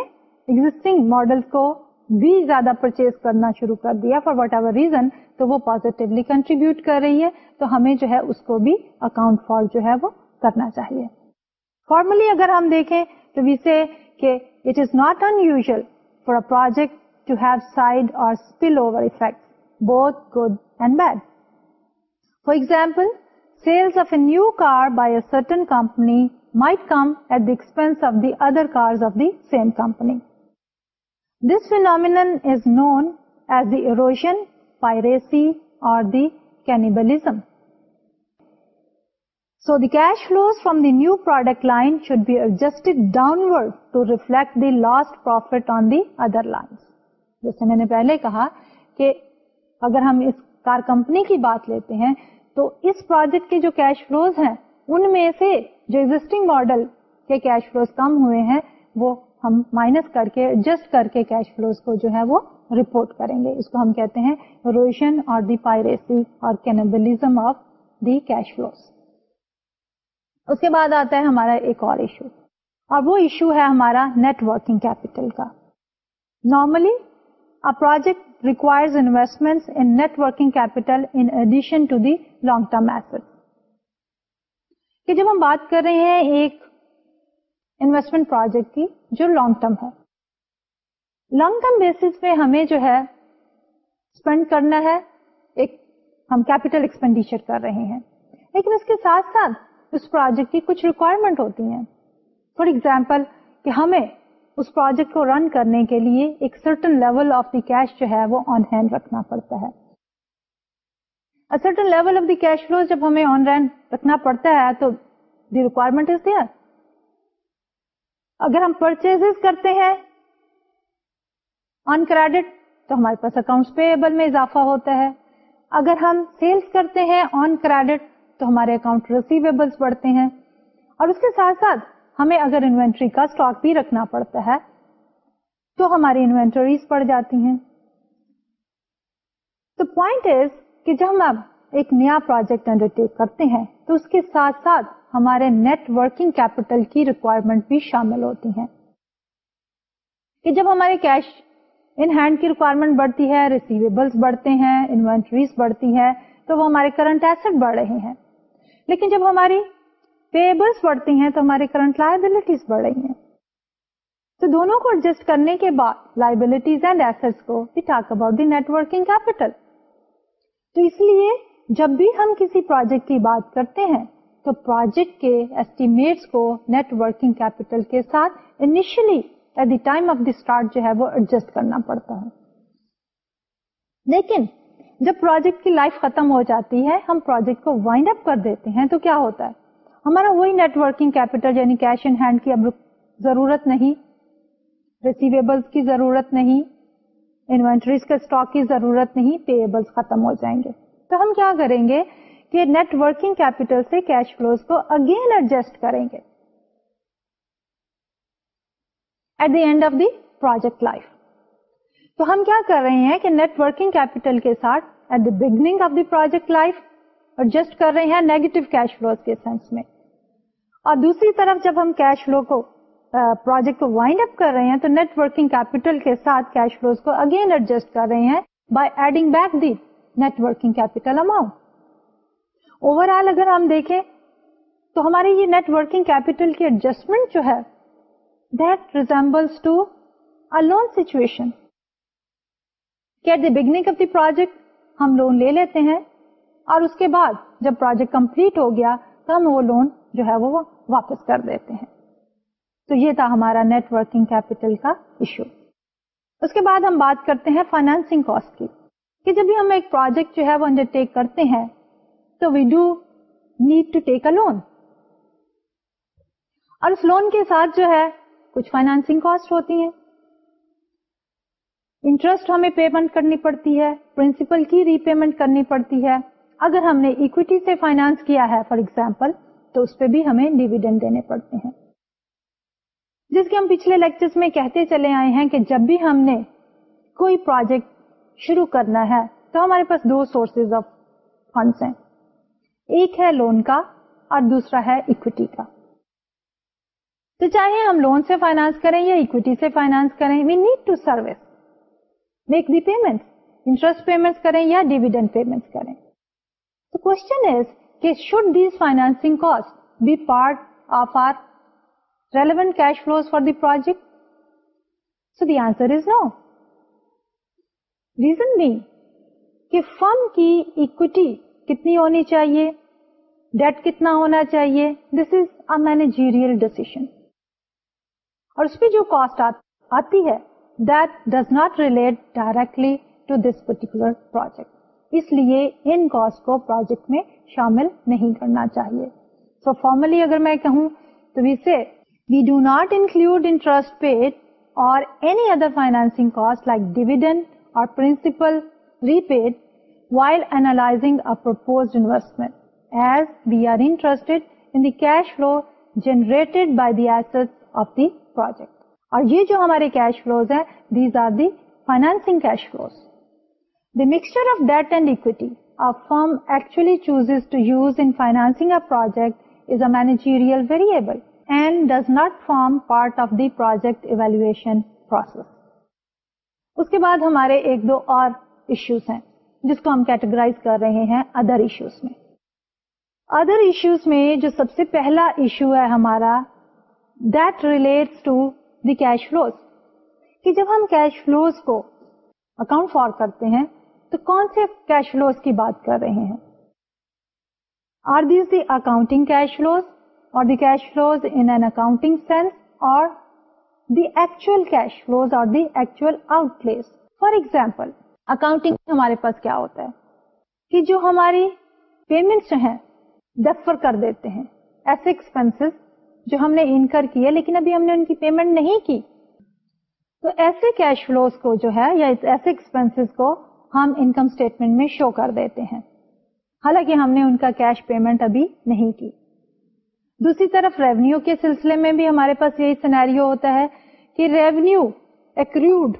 ایگزٹنگ ماڈل کو بھی زیادہ پرچیز کرنا شروع کر دیا فار وٹ ایور ریزن تو وہ پازیٹیولی کنٹریبیوٹ کر رہی ہے۔ تو ہمیں جو ہے اس کو بھی اکاؤنٹ فار جو ہے وہ کرنا چاہیے۔ فارملی اگر ہم دیکھیں تو وی سے کہ it is not unusual a project to have side or spillover effect بہت good and bad for example sales of a new car by a certain company might come at the expense of the other car of the same company this phenomenon is known as the erosion piracy or the cannibalism so the cash flows from the new product line should be adjusted downward to reflect the lost profit on the other line جیسے میں نے پہلے کہا کہ اگر ہم اس کار company کی بات لیتے ہیں تو اس پروجیکٹ کے جو کیش فلوز ہیں، ان میں سے جو ایگزٹنگ ماڈل کے کیش فلوز کم ہوئے ہیں، وہ ہم مائنس کر کے ایڈجسٹ کر کے کیش فلوز کو جو ہے وہ رپورٹ کریں گے۔ اس کو ہم کہتے ہیں روشن or the piracy or cannibalism of the cash flows اس کے بعد آتا ہے ہمارا ایک اور ایشو اور وہ ایشو ہے ہمارا نیٹ ورکنگ کیپیٹل کا۔ Normally project requires investment in net working capital in addition to the long term asset کہ جب ہم بات کر رہے ہیں ایک انویسٹمنٹ پروجیکٹ کی جو لانگ ٹرم ہے۔ لانگ ٹرم بیسس پہ ہمیں جو ہے اسپینڈ کرنا ہے، ایک ہم کیپیٹل ایکسپینڈیچر کر رہے ہیں۔ لیکن اس کے ساتھ ساتھ اس پروجیکٹ کی کچھ ریکوائرمنٹ ہوتی ہیں۔ فار ایگزامپل کہ ہمیں اس پروجیکٹ کو رن کرنے کے لیے ایک certain level of the cash جو ہے وہ آن ہینڈ رکھنا پڑتا ہے۔ Certain level of the cash flow جب ہمیں آن ہینڈ رکھنا پڑتا ہے تو دی ریکوائرمنٹ از دیئر اگر ہم پرچیز کرتے ہیں آن کریڈٹ تو ہمارے پاس اکاؤنٹس پیبل میں اضافہ ہوتا ہے۔ اگر ہم سیلس کرتے ہیں آن کریڈٹ تو ہمارے اکاؤنٹ ریسیویبلس بڑھتے ہیں۔ اور اس کے ساتھ ساتھ ہمیں اگر انوینٹری کا اسٹاک بھی رکھنا پڑتا ہے، تو ہماری انوینٹریز بڑھ جاتی ہیں۔ تو پوائنٹ از کہ جب ہم ایک نیا پروجیکٹ انڈر ٹیک کرتے ہیں، تو اس کے ساتھ ساتھ ہمارے نیٹ ورکنگ کیپیٹل کی ریکوائرمنٹ بھی شامل ہوتی ہیں۔ کہ جب ہمارے کیش ان ہینڈ کی ریکوائرمنٹ بڑھتی ہے ریسیویبلس بڑھتے ہیں انوینٹریز بڑھتی ہے تو وہ ہمارے کرنٹ ایسٹ بڑھ رہے ہیں۔ لیکن جب ہماری پیبلس بڑھتی ہیں تو ہماری کرنٹ لائبلٹیز بڑھ رہی ہیں تو دونوں کو ایڈجسٹ کرنے کے بعد لائبلٹیز اینڈ ایسٹ کو we talk about the net working capital تو اس لیے جب بھی ہم کسی پروجیکٹ کی بات کرتے ہیں تو پروجیکٹ کے ایسٹیمیٹس کو نیٹ ورکنگ کیپیٹل کے ساتھ initially at the time of the start جو ہے وہ ایڈجسٹ کرنا پڑتا ہے۔ لیکن جب پروجیکٹ کی لائف ختم ہو جاتی ہے، ہم پروجیکٹ کو وائنڈ اپ کر دیتے ہیں، تو کیا ہوتا ہے؟ ہمارا وہی نیٹ ورکنگ کیپیٹل یعنی کیش ان ہینڈ کی اب ضرورت نہیں ریسیویبلس کی ضرورت نہیں انوینٹریز کے اسٹاک کی ضرورت نہیں پیبلس ختم ہو جائیں گے۔ تو ہم کیا کریں گے کہ نیٹ ورکنگ کیپیٹل سے کیش فلوز کو اگین ایڈجسٹ کریں گے۔ At the end of the project life تو ہم کیا کر رہے ہیں کہ نیٹ ورکنگ کیپیٹل کے ساتھ at the beginning of the project life adjust کر رہے ہیں نیگیٹو کیش فلوز کے سینس میں۔ اور دوسری طرف جب ہم کیش فلو کو پروجیکٹ کو وائنڈ اپ کر رہے ہیں تو نیٹ ورکنگ کیپیٹل کے ساتھ کیش فلوز کو اگین ایڈجسٹ کر رہے ہیں by adding back the net working capital amount overall اگر ہم دیکھیں تو ہماری یہ نیٹ ورکنگ کیپیٹل کی ایڈجسٹمنٹ جو ہے that resembles to a loan situation at the beginning of the project ہم لون لے لیتے ہیں اور اس کے بعد جب پروجیکٹ کمپلیٹ ہو گیا تو ہم وہ لون جو ہے وہ واپس کر دیتے ہیں۔ تو یہ تھا ہمارا نیٹ ورکنگ کیپیٹل کا ایشو اس کے بعد ہم بات کرتے ہیں فائنانسنگ کاسٹ کی، کہ جب بھی ہم ایک پروجیکٹ جو ہے وہ انڈر ٹیک کرتے ہیں، تو we do need to take a loan اور اس لون کے ساتھ جو ہے کچھ فائنانسنگ کاسٹ ہوتی ہیں۔ انٹرسٹ ہمیں پیمنٹ کرنی پڑتی ہے، پرنسپل کی ری پیمنٹ کرنی پڑتی ہے۔ اگر ہم نے اکویٹی سے فائنانس کیا ہے فار ایگزامپل تو اس پہ بھی ہمیں ڈیویڈنڈ دینے پڑتے ہیں۔ جس کے ہم پچھلے لیکچر میں کہتے چلے آئے ہیں کہ جب بھی ہم نے کوئی پروجیکٹ شروع کرنا ہے، تو ہمارے پاس دو سورسز آف فنڈس ہیں۔ ایک ہے لون کا اور دوسرا ہے اکویٹی کا۔ تو چاہے ہم لون سے فائنانس کریں یا اکویٹی سے فائنانس کریں we need to service make the payment interest payment کریں یا ڈیویڈنڈ پیمنٹ کریں کوشچن از کہ should these financing cost be part of our relevant cash flows for the project so the answer is no reason بھی کہ فرم کی equity کتنی ہونی چاہیے ڈیٹ کتنا ہونا چاہیے this is a managerial decision اور اس پہ جو کاسٹ آتی ہے that does not relate directly to this particular project اس لیے ان کاسٹ کو پروجیکٹ میں شامل نہیں کرنا چاہیے. سو so فارملی اگر میں کہوں تو we say we do not include interest paid or any other financing cost like dividend or principal repaid while analyzing a proposed investment as we are interested in the cash flow generated by the asset of the project اور یہ جو ہمارے cash flows ہیں these are the financing cash flows The mixture of debt and equity a firm actually chooses to use in financing a project is a managerial variable and does not form part of the project evaluation process. اس کے بعد ہمارے ایک دو اور issues ہیں جس کو ہم کیٹیگرائز کر رہے ہیں ادر ایشوز میں ادر ایشوز میں جو سب سے پہلا ایشو ہے ہمارا that relates to the cash flows کہ جب ہم کیش فلوز کو اکاؤنٹ فار کرتے ہیں تو کون سے کیش فلوز کی بات کر رہے ہیں؟ Are these the accounting cash flows or the cash flows in an accounting sense or the actual cash flows or the actual outlays for example accounting ہمارے پاس کیا ہوتا ہے؟ کہ جو ہماری پیمنٹس ہیں ڈفر کر دیتے ہیں ایسے ایکسپینس جو ہم نے انکر کیے لیکن ابھی ہم نے ان کی پیمنٹ نہیں کی۔ تو ایسے کیش فلوز کو جو ہے، یا ایسے ایکسپینس کو ہم انکم اسٹیٹمنٹ میں شو کر دیتے ہیں۔ حالانکہ ہم نے ان کا کیش پیمنٹ ابھی نہیں کی۔ دوسری طرف ریونیو کے سلسلے میں بھی ہمارے پاس یہی سینیریو ہوتا ہے کہ revenue accrued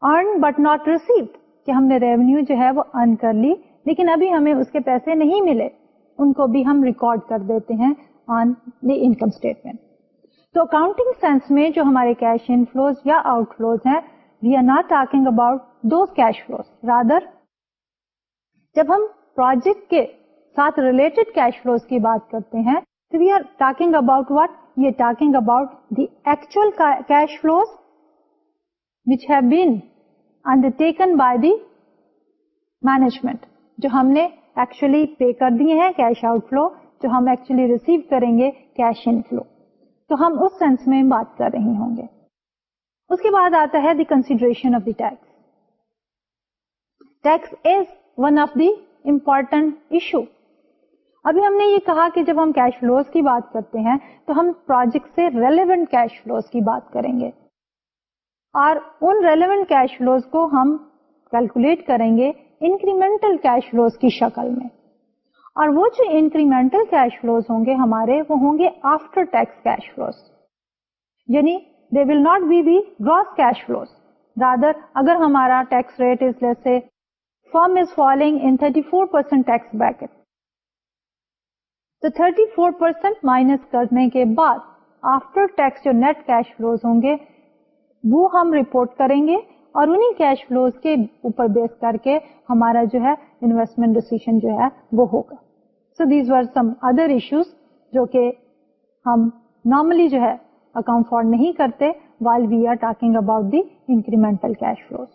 earn but not received کہ ہم نے ریونیو جو ہے وہ ارن کر لی، لیکن ابھی ہمیں اس کے پیسے نہیں ملے۔ ان کو بھی ہم ریکارڈ کر دیتے ہیں۔ آن دی انکم اسٹیٹمنٹ تو اکاؤنٹنگ سینس میں جو ہمارے کیش ان فلوز یا آؤٹ فلوز ہیں we are not talking about do cash flows rather جب ہم پروجیکٹ کے ساتھ ریلیٹڈ کیش فلوز کی بات کرتے ہیں، تو we are talking about what یہ talking about the actual cash flows which have been undertaken by the management جو ہم نے ایکچولی پے کر دیے ہیں کیش آؤٹ فلو جو ہم ایکچولی ریسیو کریں گے کیش ان فلو تو ہم اس سینس میں بات کر رہے ہوں گے۔ اس کے بعد آتا ہے the consideration of the tax tax is one of the important issue ابھی ہم نے یہ کہا کہ جب ہم کیش فلوز کی بات کرتے ہیں، تو ہم پروجیکٹ سے ریلیونٹ کیش فلوز کی بات کریں گے۔ اور ان ریلیونٹ کیش فلوز کو ہم کیلکولیٹ کریں گے انکریمنٹل کیش فلوز کی شکل میں۔ اور وہ جو انکریمنٹل کیش فلوز ہوں گے ہمارے، وہ ہوں گے آفٹر ٹیکس کیش فلوز یعنی they will not be the gross cash flows rather اگر ہمارا tax rate is let's say firm is following in 34 percent tax bracket تو 34 پرسینٹ مائنس کرنے کے بعد آفٹر ٹیکس جو نیٹ کیش فلوز ہوں گے، وہ ہم رپورٹ کریں گے اور انہیں کیش فلوز کے اوپر بیس کر کے ہمارا جو ہے انویسٹمنٹ ڈیسیزن جو ہے وہ ہوگا۔ So these were some other issues جو کہ ہم نارملی جو ہے اکاؤنٹ فار نہیں کرتے while we are talking about the incremental cash flows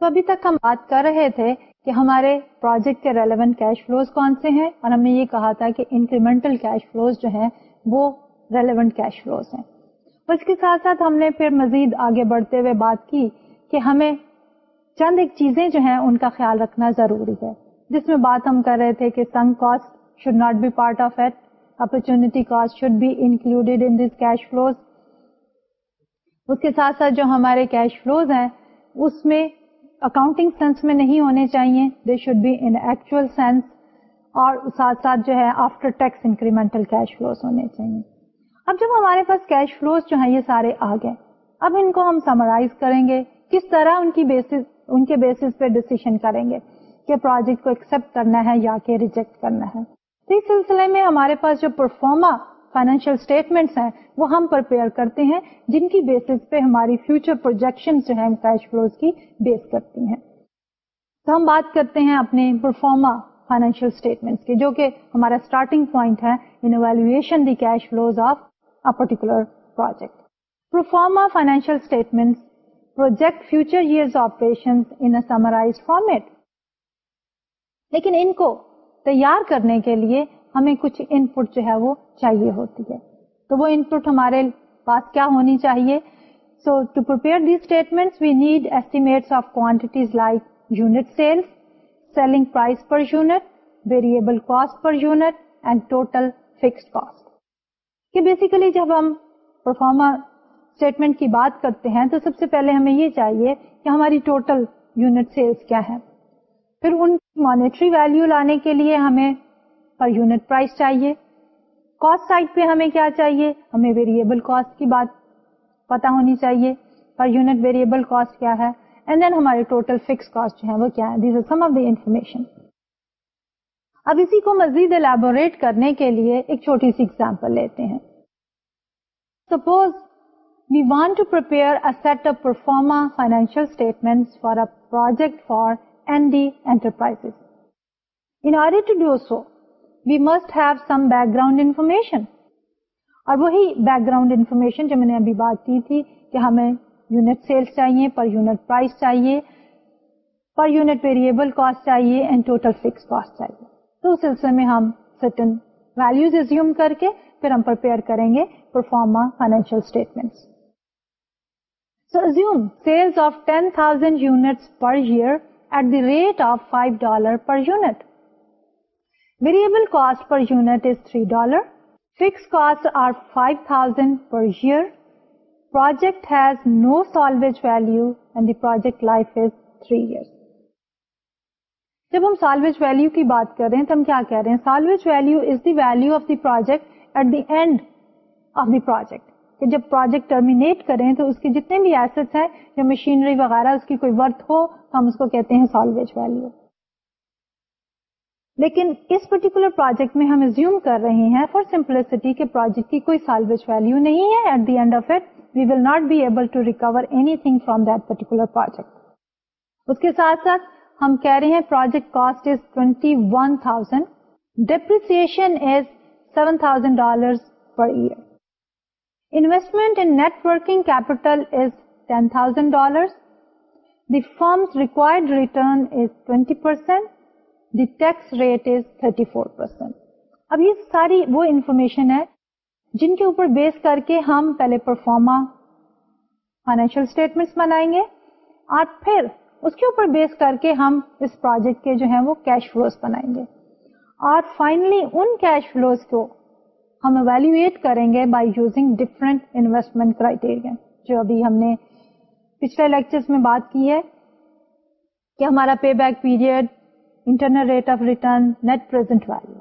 تو ابھی تک ہم بات کر رہے تھے کہ ہمارے پروجیکٹ کے ریلیونٹ کیش فلوز کون سے ہیں اور ہم نے یہ کہا تھا کہ انکریمنٹل کیش فلوز جو ہیں وہ ریلیونٹ کیش فلوز ہیں۔ اس کے ساتھ ساتھ ہم نے پھر مزید آگے بڑھتے ہوئے بات کی کہ ہمیں چند ایک چیزیں جو ہیں ان کا خیال رکھنا ضروری ہے۔ جس میں بات ہم کر رہے تھے کہ sunk cost should not be part of it opportunity cost should be included in this cash flows اس کے ساتھ ساتھ جو ہمارے کیش فلوز ہیں، اس میں اکاؤنٹنگ سینس میں نہیں ہونے چاہیے. They should be in actual sense اور ساتھ ساتھ جو ہے after tax incremental cash flows ہونے چاہیے. اب جب ہمارے پاس کیش فلوز جو ہیں، یہ سارے آ گئے. اب ان کو ہم سمرائز کریں گے، کس طرح ان کی بیسس ان کے بیسس پہ ڈسیشن کریں گے. کہ پروجیکٹ کو ایکسپٹ کرنا ہے یا کہ ریجیکٹ کرنا ہے۔ تو اس سلسلے میں ہمارے پاس جو پرفارما فائنینشیل اسٹیٹمنٹس ہیں، وہ ہم پرپیئر کرتے ہیں، جن کی بیسس پہ ہماری فیوچر پروجیکشن جو ہے کیش فلوز کی بیس کرتی ہیں۔ تو ہم بات کرتے ہیں اپنے پرفارما فائنینشیل اسٹیٹمنٹ کی، جو کہ ہمارا اسٹارٹنگ پوائنٹ ہے in evaluation the cash flows of particular project proforma financial statement project future year operation in summarize format لیکن ان کو تیار کرنے کے لیے ہمیں کچھ ان پٹ جو ہے وہ چاہیے ہوتی ہے۔ تو وہ ان پٹ ہمارے پاس کیا ہونی چاہیے؟ So to prepare the statement we need estimates of quantities like unit sales selling price per unit variable cost per unit and total fixed cost کہ بیسیکلی جب ہم پرفارما اسٹیٹمنٹ کی بات کرتے ہیں تو سب سے پہلے ہمیں یہ چاہیے کہ ہماری ٹوٹل یونٹ سیلس کیا ہے پھر ان مانیٹری ویلو لانے کے لیے ہمیں پر یونٹ پرائز چاہیے۔ کاسٹ سائڈ پہ ہمیں کیا چاہیے؟ ہمیں ویریبل کاسٹ کی بات پتا ہونی چاہیے۔ پر یونٹ ویریبل کاسٹ کیا ہے؟ اینڈ دین ہمارے ٹوٹل فکس کاسٹ جو ہے وہ کیا ہے these are some of the information اب اسی کو مزید الیبوریٹ کرنے کے لیے ایک چھوٹی سی ایگزامپل لیتے ہیں۔ Suppose we want to prepare set proforma financial statement for a project for N D enterprise in order to do so we must have some background information اور وہی بیک گراؤنڈ انفارمیشن جو میں نے ابھی بات کی تھی کہ ہمیں یونٹ سیلس چاہیے پر یونٹ پرائز چاہیے پر یونٹ ویریبل کاسٹ چاہیے اینڈ ٹوٹل فکس کاسٹ چاہیے۔ تو اس سلسلے میں ہم سرٹن ویلوز ایزیوم کر کے پھر ہم پرپیئر کریں گے proforma financial statement so assume sales of ten thousand unit per year at the rate of five dollar per unit variable cost per unit is three dollar fix cost are five thousand per year project has no salvage value and the project life is three years. جب ہم salvage value کی بات کر رہے ہیں تو ہم کیا کہہ رہے ہیں salvage value is the value of the project at the end of the project کہ جب پروجیکٹ ٹرمینیٹ کریں تو اس کے جتنے بھی ایسٹ ہیں یا مشینری وغیرہ اس کی کوئی ورتھ ہو تو ہم اس کو کہتے ہیں سالویج ویلو لیکن اس پرٹیکولر پروجیکٹ میں ہم ازیوم کر رہے ہیں فار سمپلسٹی کے پروجیکٹ کی کوئی سالویج ویلو نہیں ہے. At the end of it we will not be able to recover anything from that particular project اس کے ساتھ ساتھ ہم کہہ رہے ہیں project cost is twenty one thousand depreciation is seven thousand dollar per year investment in net working capital is ten thousand dollar the firms required return is twenty percent the tax rate is thirty four percent اب یہ ساری وہ information ہے جن کے اوپر base کر کے ہم پہلے پرفارما فائنینشیل اسٹیٹمنٹس بنائیں گے اور پھر اس کے اوپر بیس کر کے ہم اس پروجیکٹ کے جو ہیں وہ کیش فلوز بنائیں گے اور فائنلی ان کیش فلوز کو ہم اویلویٹ کریں گے by using different investment criteria جو ابھی ہم نے پچھلے لیکچر میں بات کی ہے کہ ہمارا payback period internal rate of return net present value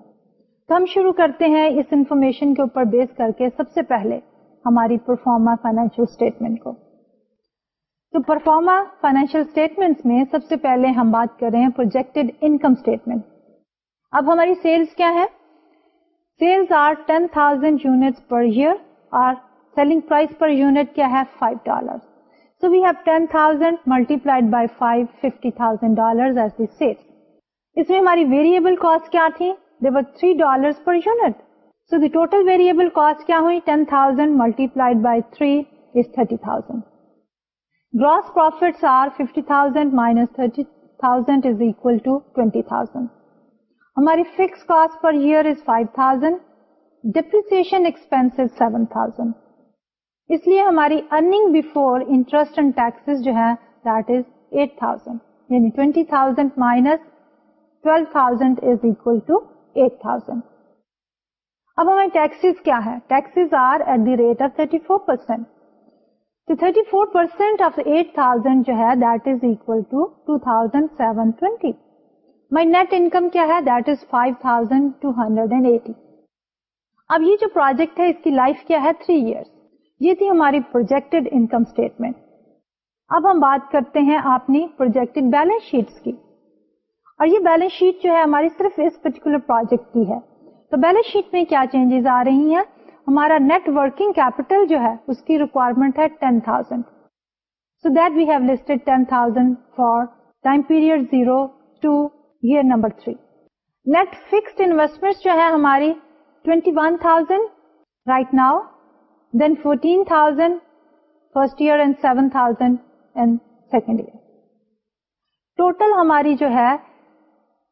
تو ہم شروع کرتے ہیں اس انفارمیشن کے اوپر بیس کر کے سب سے پہلے ہماری پرفارما فائنینشیل اسٹیٹمنٹ کو. تو پرفارما فائنینشیل اسٹیٹمنٹ میں سب سے پہلے ہم بات کر رہے ہیں پروجیکٹڈ انکم اسٹیٹمنٹ اب ہماری سیلس کیا ہے؟ Sales are ten thousand unit per year اور سیلنگ پرائز پر یونٹ کیا ہے five dollar so we have ten thousand multiplied by five fifty thousand dollar as the sales اس میں ہماری variable cost کیا تھی they were three dollar per unit so the total variable cost کیا ہوئی ten thousand multiplied by three is thirty thousand gross profit are fifty thousand minus thirty thousand is equal to twenty thousand ہماری fix cost per year is five thousand depreciation expense seven thousand اس لیے ہماری earning before interest and taxes جو ہے that is eight thousand یعنی twenty thousand minus twelve thousand is equal to eight thousand اب ہمیں taxes کیا ہے taxes are at the rate of thirty four percent تو thirty four percent of eight thousand جو ہے that is equal to two thousand seven twenty my net income کیا ہے that is five thousand two hundred and eighty اب یہ جو project ہے، اس کی لائف کیا ہے تھری ایئرس یہ تھی ہماری پروجیکٹڈ انکم اسٹیٹمنٹ اب ہم بات کرتے ہیں اپنی پروجیکٹڈ بیلنس شیٹس کی. اور یہ بیلنس شیٹ جو ہے ہماری صرف اس پرٹیکولر پروجیکٹ کی ہے. تو بیلنس شیٹ میں کیا چینجز آ رہی ہیں؟ ہمارا نیٹ ورکنگ کیپیٹل جو ہے، اس کی ریکوائرمنٹ ہے ten thousand so that we have listed ten thousand for time period zero to year number three net fixed investment جو ہے ہماری twenty one thousand right now then fourteen thousand first year and seven thousand and second year total ہماری جو ہے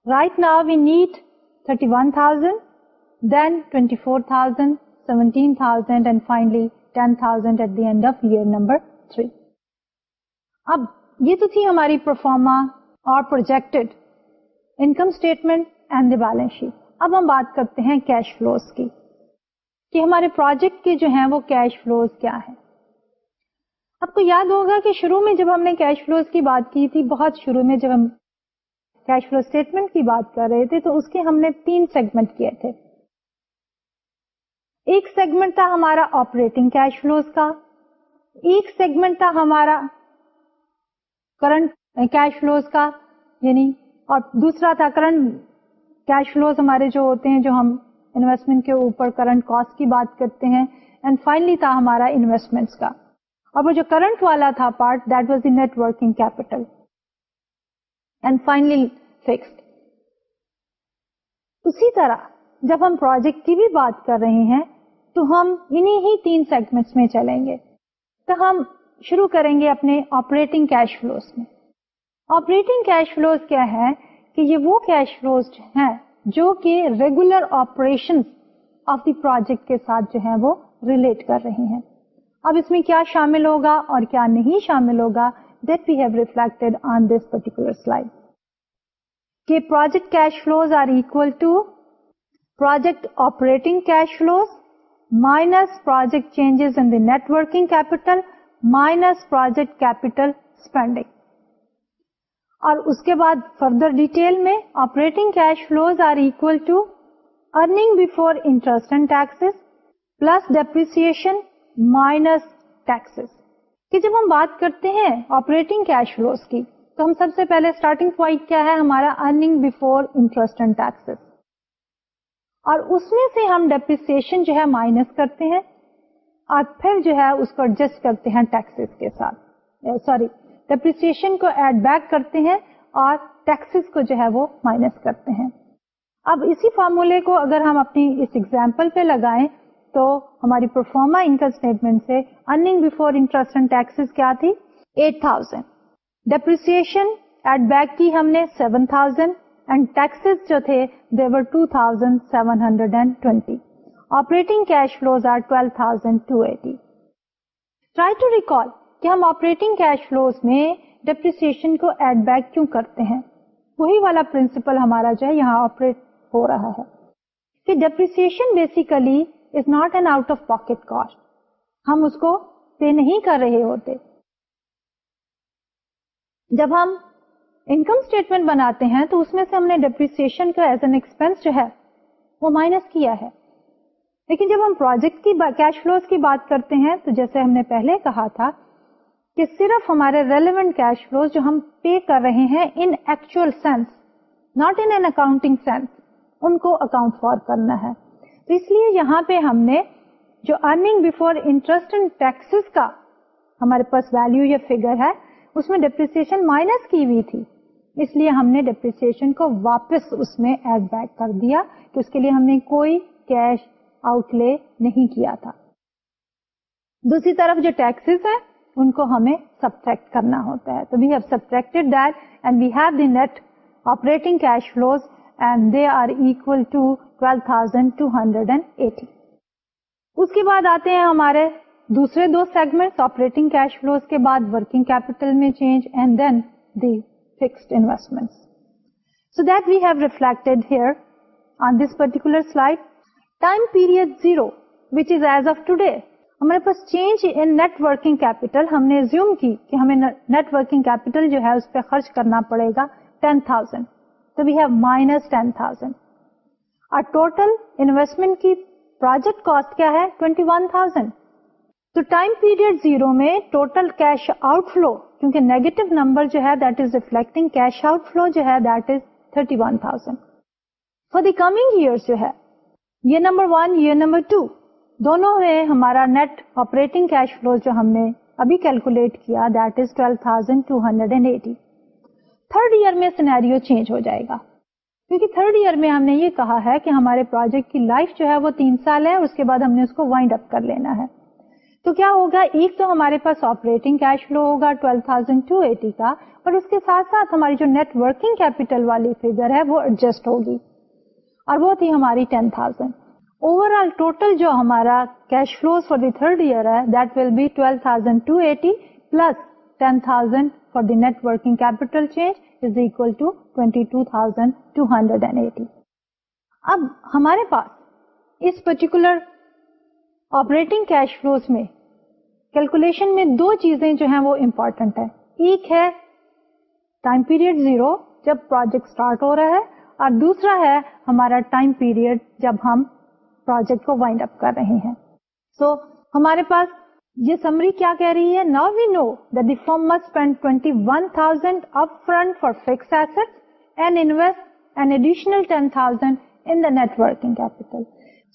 Right now we need 31,000, then 24,000, 17,000 and finally 10,000 at the end of year number 3. اب یہ تو تھی ہماری پرفارما اور projected income statement and the balance sheet اب ہم بات کرتے ہیں کیش فلوز کی کہ ہمارے پروجیکٹ کے جو ہیں وہ کیش فلوز کیا ہے آپ کو یاد ہوگا کہ شروع میں جب ہم نے کیش فلوز کی بات کی تھی، بہت شروع میں جب ہم کیش فلو اسٹیٹمنٹ کی بات کر رہے تھے، تو اس کے ہم نے تین سیگمنٹ کیے تھے۔ ایک سیگمنٹ تھا ہمارا آپریٹنگ کیش فلوز کا، ایک سیگمنٹ تھا ہمارا کرنٹ کیش فلوز کا یعنی اور دوسرا تھا کرنٹ کیش فلوز ہمارے جو ہوتے ہیں، جو ہم انویسٹمنٹ کے اوپر کرنٹ کاسٹ کی بات کرتے ہیں۔ اینڈ فائنلی تھا ہمارا انویسٹمنٹ کا۔ اور وہ جو کرنٹ والا تھا part that was the net working capital and finally fixed اسی طرح جب ہم پروجیکٹ کی بھی بات کر رہے ہیں، تو ہم انہیں ہی تین سیگمنٹس میں چلیں گے۔ تو ہم شروع کریں گے اپنے آپریٹنگ کیش فلوز میں۔ آپریٹنگ کیش فلوز کیا ہے کہ یہ وہ کیش فلوز ہیں جو کہ regular operation of the project کے ساتھ جو ہے وہ ریلیٹ کر رہے ہیں۔ اب اس میں کیا شامل ہوگا اور کیا نہیں شامل ہوگا that we've reflect on this particular slide cash flows are equal to project operating cash flows minus project changes in net working capital minus project capital spending اور اس کے بعد فردر ڈیٹیل میں operating cash flows are equal to earning before interest and taxes plus depreciation minus taxes کہ جب ہم بات کرتے ہیں آپریٹنگ کیش فلوز کی تو ہم سب سے پہلے اسٹارٹنگ پوائنٹ کیا ہے؟ ہمارا earning before interest and taxes اور اس میں سے ہم ڈیپریسن جو ہے مائنس کرتے ہیں اور پھر جو ہے اس کو ایڈجسٹ کرتے ہیں ٹیکسز کے ساتھ. سوری ڈیپریسن کو ایڈ بیک کرتے ہیں اور ٹیکسز کو جو ہے وہ مائنس کرتے ہیں۔ اب اسی فارمولے کو اگر ہم اپنی اس ایگزامپل پہ لگائیں تو ہماری پرفارما انکم اسٹیٹمنٹ سے earning before interest and taxes کیا تھی؟ Eight thousand depreciation add back کی ہم نے سیون تھاؤزینڈ اینڈ ٹیکسز جو تھے دیور two thousand seven hundred and twenty operating cash flows are twelve thousand two eighty try to recall کہ ہم operating cash flows میں ڈپریسن کو ایڈ بیک کیوں کرتے ہیں؟ وہی والا پرنسپل ہمارا جو ہے یہاں آپریٹ ہو رہا ہے۔ کہ depreciation basically is not an out of pocket cost ہم اس کو پے نہیں کر رہے ہوتے۔ جب ہم انکم اسٹیٹمنٹ بناتے ہیں تو اس میں سے ہم نے ڈپریسن کا ایز این ایکسپینس جو ہے وہ مائنس کیا ہے۔ لیکن جب ہم پروجیکٹ کی کیش فلوز کی بات کرتے ہیں تو جیسے ہم نے پہلے کہا تھا کہ صرف ہمارے ریلیونٹ کیش فلوز جو ہم پے کر رہے ہیں in actual sense not in accounting sense ان کو اکاؤنٹ فار کرنا ہے۔ تو اس لیے یہاں پہ ہم نے جو earning before interest and taxes کا ہمارے پاس ویلو یا فگر ہے، اس میں ڈپریسن مائنس کی ہوئی تھی۔ اس لیے ہم نے ڈپریسن کو واپس اس میں ایڈ بیک کر دیا کہ اس کے لیے ہم نے کوئی کیش آؤٹ لے نہیں کیا تھا۔ دوسری طرف جو ٹیکسز ہیں ان کو ہمیں سبٹریکٹ کرنا ہوتا ہے۔ تو we have subtracted that and we have the net operating cash flows and they are equal to twelve thousand two hundred and eighty اس کے بعد آتے ہیں ہمارے دوسرے دو سیگمنٹ آپریٹنگ کیش فلوز کے بعد ورکنگ کیپیٹل میں change and then the fixed investment so that we have reflected here on this particular slide time period zero which is as of today ہمارے پاس change in net working capital ہم نے assume کی کہ ہمیں net working capital جو ہے اس پہ خرچ کرنا پڑے گا ten thousand so we have minus ten thousand اور ٹوٹل انویسٹمنٹ کی پروجیکٹ کاسٹ کیا ہے? ٹوینٹی ون تھاؤزینڈ تو ٹائم پیریڈ زیرو میں ٹوٹل کیش آؤٹ فلو کیونکہ نیگیٹو نمبر جو ہے that is reflecting cash outflow جو ہے that is thirty one thousand for the coming year جو ہے یہ نمبر ون یہ نمبر ٹو دونوں میں ہمارا نیٹ آپریٹنگ کیش فلو جو ہم نے ابھی کیلکولیٹ کیا that is twelve thousand two hundred and eighty third year میں سینیریو چینج ہو جائے گا. کیونکہ تھرڈ ایئر میں ہم نے یہ کہا ہے کہ ہمارے پروجیکٹ کی لائف جو ہے وہ تین سال ہے، اس کے بعد ہم نے اس کو وائنڈ اپ کر لینا ہے. تو کیا ہوگا؟ ایک تو ہمارے پاس آپریٹنگ کیش فلو ہوگا ٹویلو تھاؤزینڈ ٹو ایٹی کا، اور اس کے ساتھ ساتھ ہماری جو نیٹ ورکنگ کیپیٹل والی فیگر ہے وہ ایڈجسٹ ہوگی. اور وہ تھی ہماری ten thousand overall total جو ہمارا cash flows for the third year ہے that will be twelve thousand two eighty plus ten thousand for the net working capital change is equal to twenty two thousand two hundred and eighty اب ہمارے پاس اس particular operating cash flows میں calculation میں دو چیزیں جو ہیں وہ امپورٹنٹ ہے ایک ہے ٹائم پیریڈ زیرو جب پروجیکٹ اسٹارٹ ہو رہا ہے اور دوسرا ہے ہمارا ٹائم پیریڈ جب ہم پروجیکٹ کو وائنڈ اپ کر رہے ہیں۔ سو so, ہمارے پاس یہ سمری کیا کہہ رہی ہے؟ نا we know the firm must spend twenty one thousand up front for fix asset and invest an additional ten thousand in the net working capital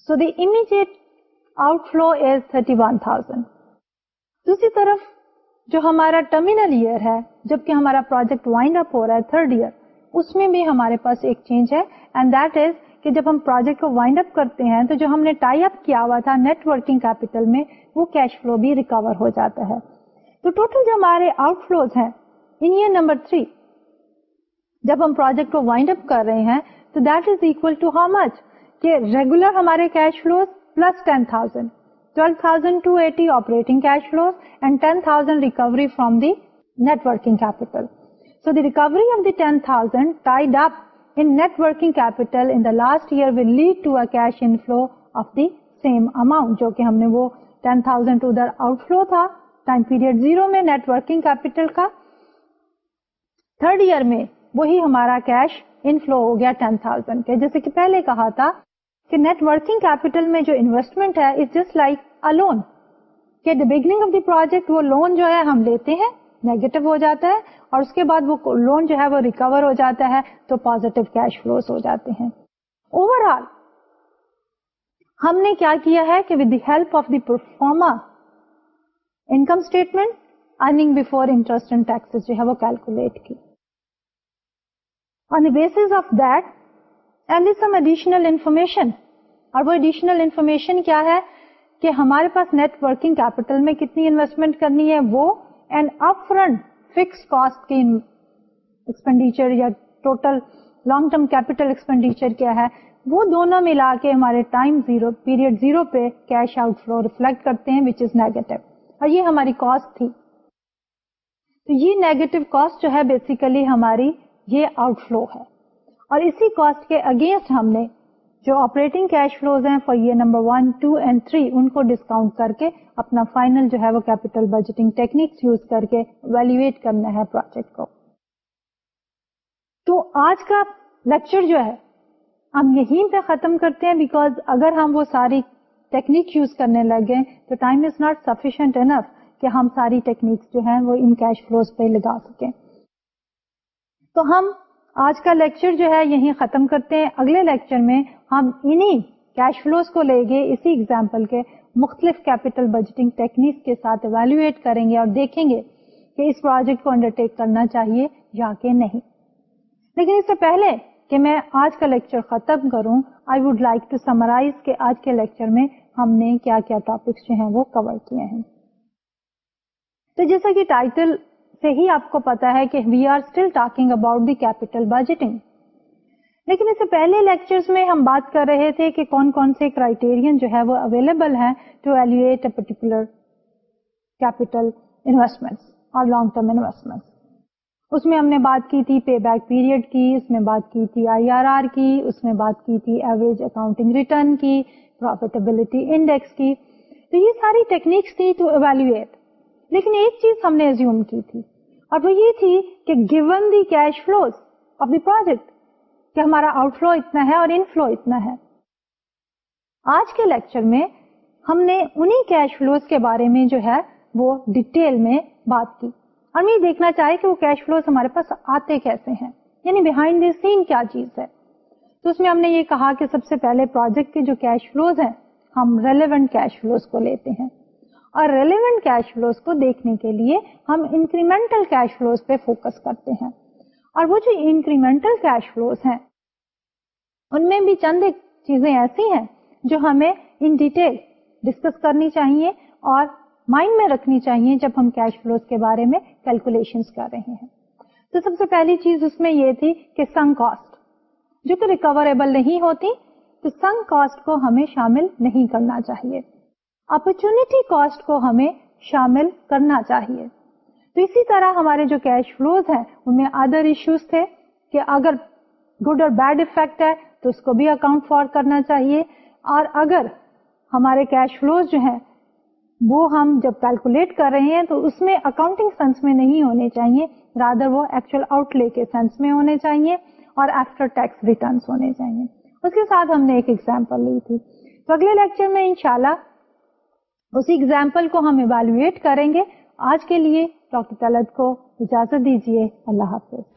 so the immediate outflow is thirty one thousand دوسری طرف جو ہمارا terminal year ہے جبکہ ہمارا project wind up ہو رہا ہے تھرڈ ایئر اس میں بھی ہمارے پاس ایک چینج ہے اینڈ دیٹ از کہ جب ہم پروجیکٹ کو وائنڈ اپ کرتے ہیں تو جو ہم نے ٹائی اپ کیا ہوا تھا نیٹ ورکنگ کیپیٹل میں، وہ کیش فلو بھی ریکور ہو جاتا ہے۔ تو ٹوٹل جو ہمارے آؤٹ فلوز ہیں ان ایئر نمبر تھری جب ہم پروجیکٹ کو وائنڈ اپ کر رہے ہیں، تو that is equal to how much کہ ریگولر ہمارے cash flows plus ten thousand twelve thousand two eighty operating cash flows and ten thousand recovery from the net working capital so the recovery of the ten thousand tied up in net working capital in the last year will lead to a cash inflow of the same amount. جو کہ ہم نے وہ 10,000 ادھر outflow تھا. Time period zero میں net working capital کا. Third year میں وہی ہمارا کیش ان فلو ہو گیا 10,000 کے. جیسے کہ پہلے کہا تھا کہ نیٹ ورکنگ کیپیٹل میں جو انویسٹمنٹ ہے it just like a loan کہ the beginning of the project وہ لون جو ہے ہم لیتے ہیں نیگیٹو ہو جاتا ہے. اور اس کے بعد وہ لون جو ہے وہ ریکور ہو جاتا ہے تو پوزیٹو کیش فلوز ہو جاتے ہیں۔ اوور آل ہم نے کیا کیا ہے کہ with the help of the proforma income statement earning before interest and tax جو ہے وہ کیلکولیٹ کی۔ On the base of that and some additional information اور وہ ایڈیشنل انفارمیشن کیا ہے کہ ہمارے پاس نیٹ ورکنگ کیپیٹل میں کتنی انویسٹمنٹ کرنی ہے وہ and up front fix cost کی ایکسپینڈیچر یا total long term capital expenditure کیا ہے، وہ دونوں ملا کے ہمارے ٹائم زیرو پیریڈ زیرو پہ کیش آؤٹ فلو ریفلیکٹ کرتے ہیں وچ از نیگیٹو اور یہ ہماری کاسٹ تھی. تو یہ نیگیٹو کاسٹ جو ہے بیسیکلی ہماری یہ آؤٹ فلو ہے. اور اسی کاسٹ کے اگینسٹ ہم نے جو آپریٹنگ کیش فلوز ہیں for year number one two and three ان کو ڈسکاؤنٹ کر کے اپنا فائنل جو ہے وہ کیپیٹل بجٹنگ ٹیکنیکس یوز کر کے ویلویٹ کرنا ہے پروجیکٹ کو۔ تو آج کا لیکچر جو ہے، ہم یہیں پہ ختم کرتے ہیں بیکاز اگر ہم وہ ساری ٹیکنیک یوز کرنے لگے، تو time is not sufficient enough کہ ہم ساری ٹیکنیکس جو ہیں وہ ان کیش فلوز پہ لگا سکیں۔ تو ہم آج کا لیکچر جو ہے یہیں ختم کرتے ہیں۔ اگلے لیکچر میں ہم انہی کیش فلوز کو لے گے اسی ایگزامپل کے مختلف کیپیٹل بجٹنگ ٹیکنیک کے ساتھ ایویلویٹ کریں گے اور دیکھیں گے کہ اس پروجیکٹ کو انڈرٹیک کرنا چاہیے یا کہ نہیں۔ لیکن اس سے پہلے کہ میں آج کا لیکچر ختم کروں I would like to summarize کہ آج کے لیکچر میں ہم نے کیا کیا ٹاپکس جو ہیں وہ کور کیے ہیں۔ تو جیسا کہ ٹائٹل سے ہی آپ کو پتا ہے کہ we are still talking about the capital budgeting لیکن اس سے پہلے لیکچر میں ہم بات کر رہے تھے کہ کون کون سے کرائٹیرین جو ہے وہ اویلیبل ہے to evaluate a particular capital investment اور لانگ ٹرم انویسٹمنٹ اس میں ہم نے بات کی تھی پے بیک پیریڈ کی، اس میں بات کی تھی آئی آر آر کی، اس میں بات کی تھی ایوریج اکاؤنٹنگ ریٹرن کی پروفیٹیبلٹی انڈیکس کی۔ تو یہ ساری ٹیکنیکس تھی ٹو ایویلویٹ لیکن ایک چیز ہم نے ایزیوم کی تھی اور وہ یہ تھی کہ given the cash flows of the project کہ ہمارا آؤٹ فلو اتنا ہے اور ان فلو اتنا ہے۔ آج کے لیکچر میں ہم نے انہی کیش فلوز کے بارے میں جو ہے وہ ڈیٹیل میں بات کی۔ ہم یہ دیکھنا چاہے کہ وہ کیش فلوز ہمارے پاس آتے کیسے ہیں۔ یعنی بہائنڈ دی سین کیا چیز ہے۔ تو اس میں ہم نے یہ کہا کہ سب سے پہلے پروجیکٹ کے جو کیش فلوز ہیں، ہم ریلیونٹ کیش فلوز کو لیتے ہیں۔ اور ریلیونٹ کیش فلوز کو دیکھنے کے لیے ہم انکریمنٹل کیش فلوز پہ فوکس کرتے ہیں۔ اور وہ جو انکریمنٹل کیش فلوز ہیں، ان میں بھی چند چیزیں ایسی ہیں جو ہمیں ان ڈیٹیل ڈسکس کرنی چاہیے اور مائنڈ میں رکھنی چاہیے جب ہم کیش فلوز کے بارے میں کیلکولیشن کر رہے ہیں۔ تو سب سے پہلی چیز اس میں یہ تھی کہ سنگ کاسٹ جو کہ ریکوریبل نہیں ہوتی، تو سنگ کاسٹ کو ہمیں شامل نہیں کرنا چاہیے۔ اپرچونٹی کاسٹ کو ہمیں شامل کرنا چاہیے۔ تو اسی طرح ہمارے جو کیش فلوز ہیں، ان میں ادر ایشوز تھے کہ اگر گڈ اور بیڈ افیکٹ ہے تو اس کو بھی اکاؤنٹ فار کرنا چاہیے۔ اور اگر ہمارے کیش فلوز جو ہیں، وہ ہم جب کیلکولیٹ کر رہے ہیں تو اس میں اکاؤنٹنگ سینس میں نہیں ہونے چاہیے رادر وہ ایکچوئل آؤٹ لے کے سینس میں ہونے چاہیے اور آفٹر ٹیکس ریٹرنس ہونے چاہیے۔ اس کے ساتھ ہم نے ایک ایگزامپل لی تھی۔ تو اگلے لیکچر میں انشاءاللہ اسی ایگزامپل کو ہم ایویلویٹ کریں گے۔ آج کے لیے ڈاکٹر طلعت کو اجازت دیجیے۔ اللہ حافظ۔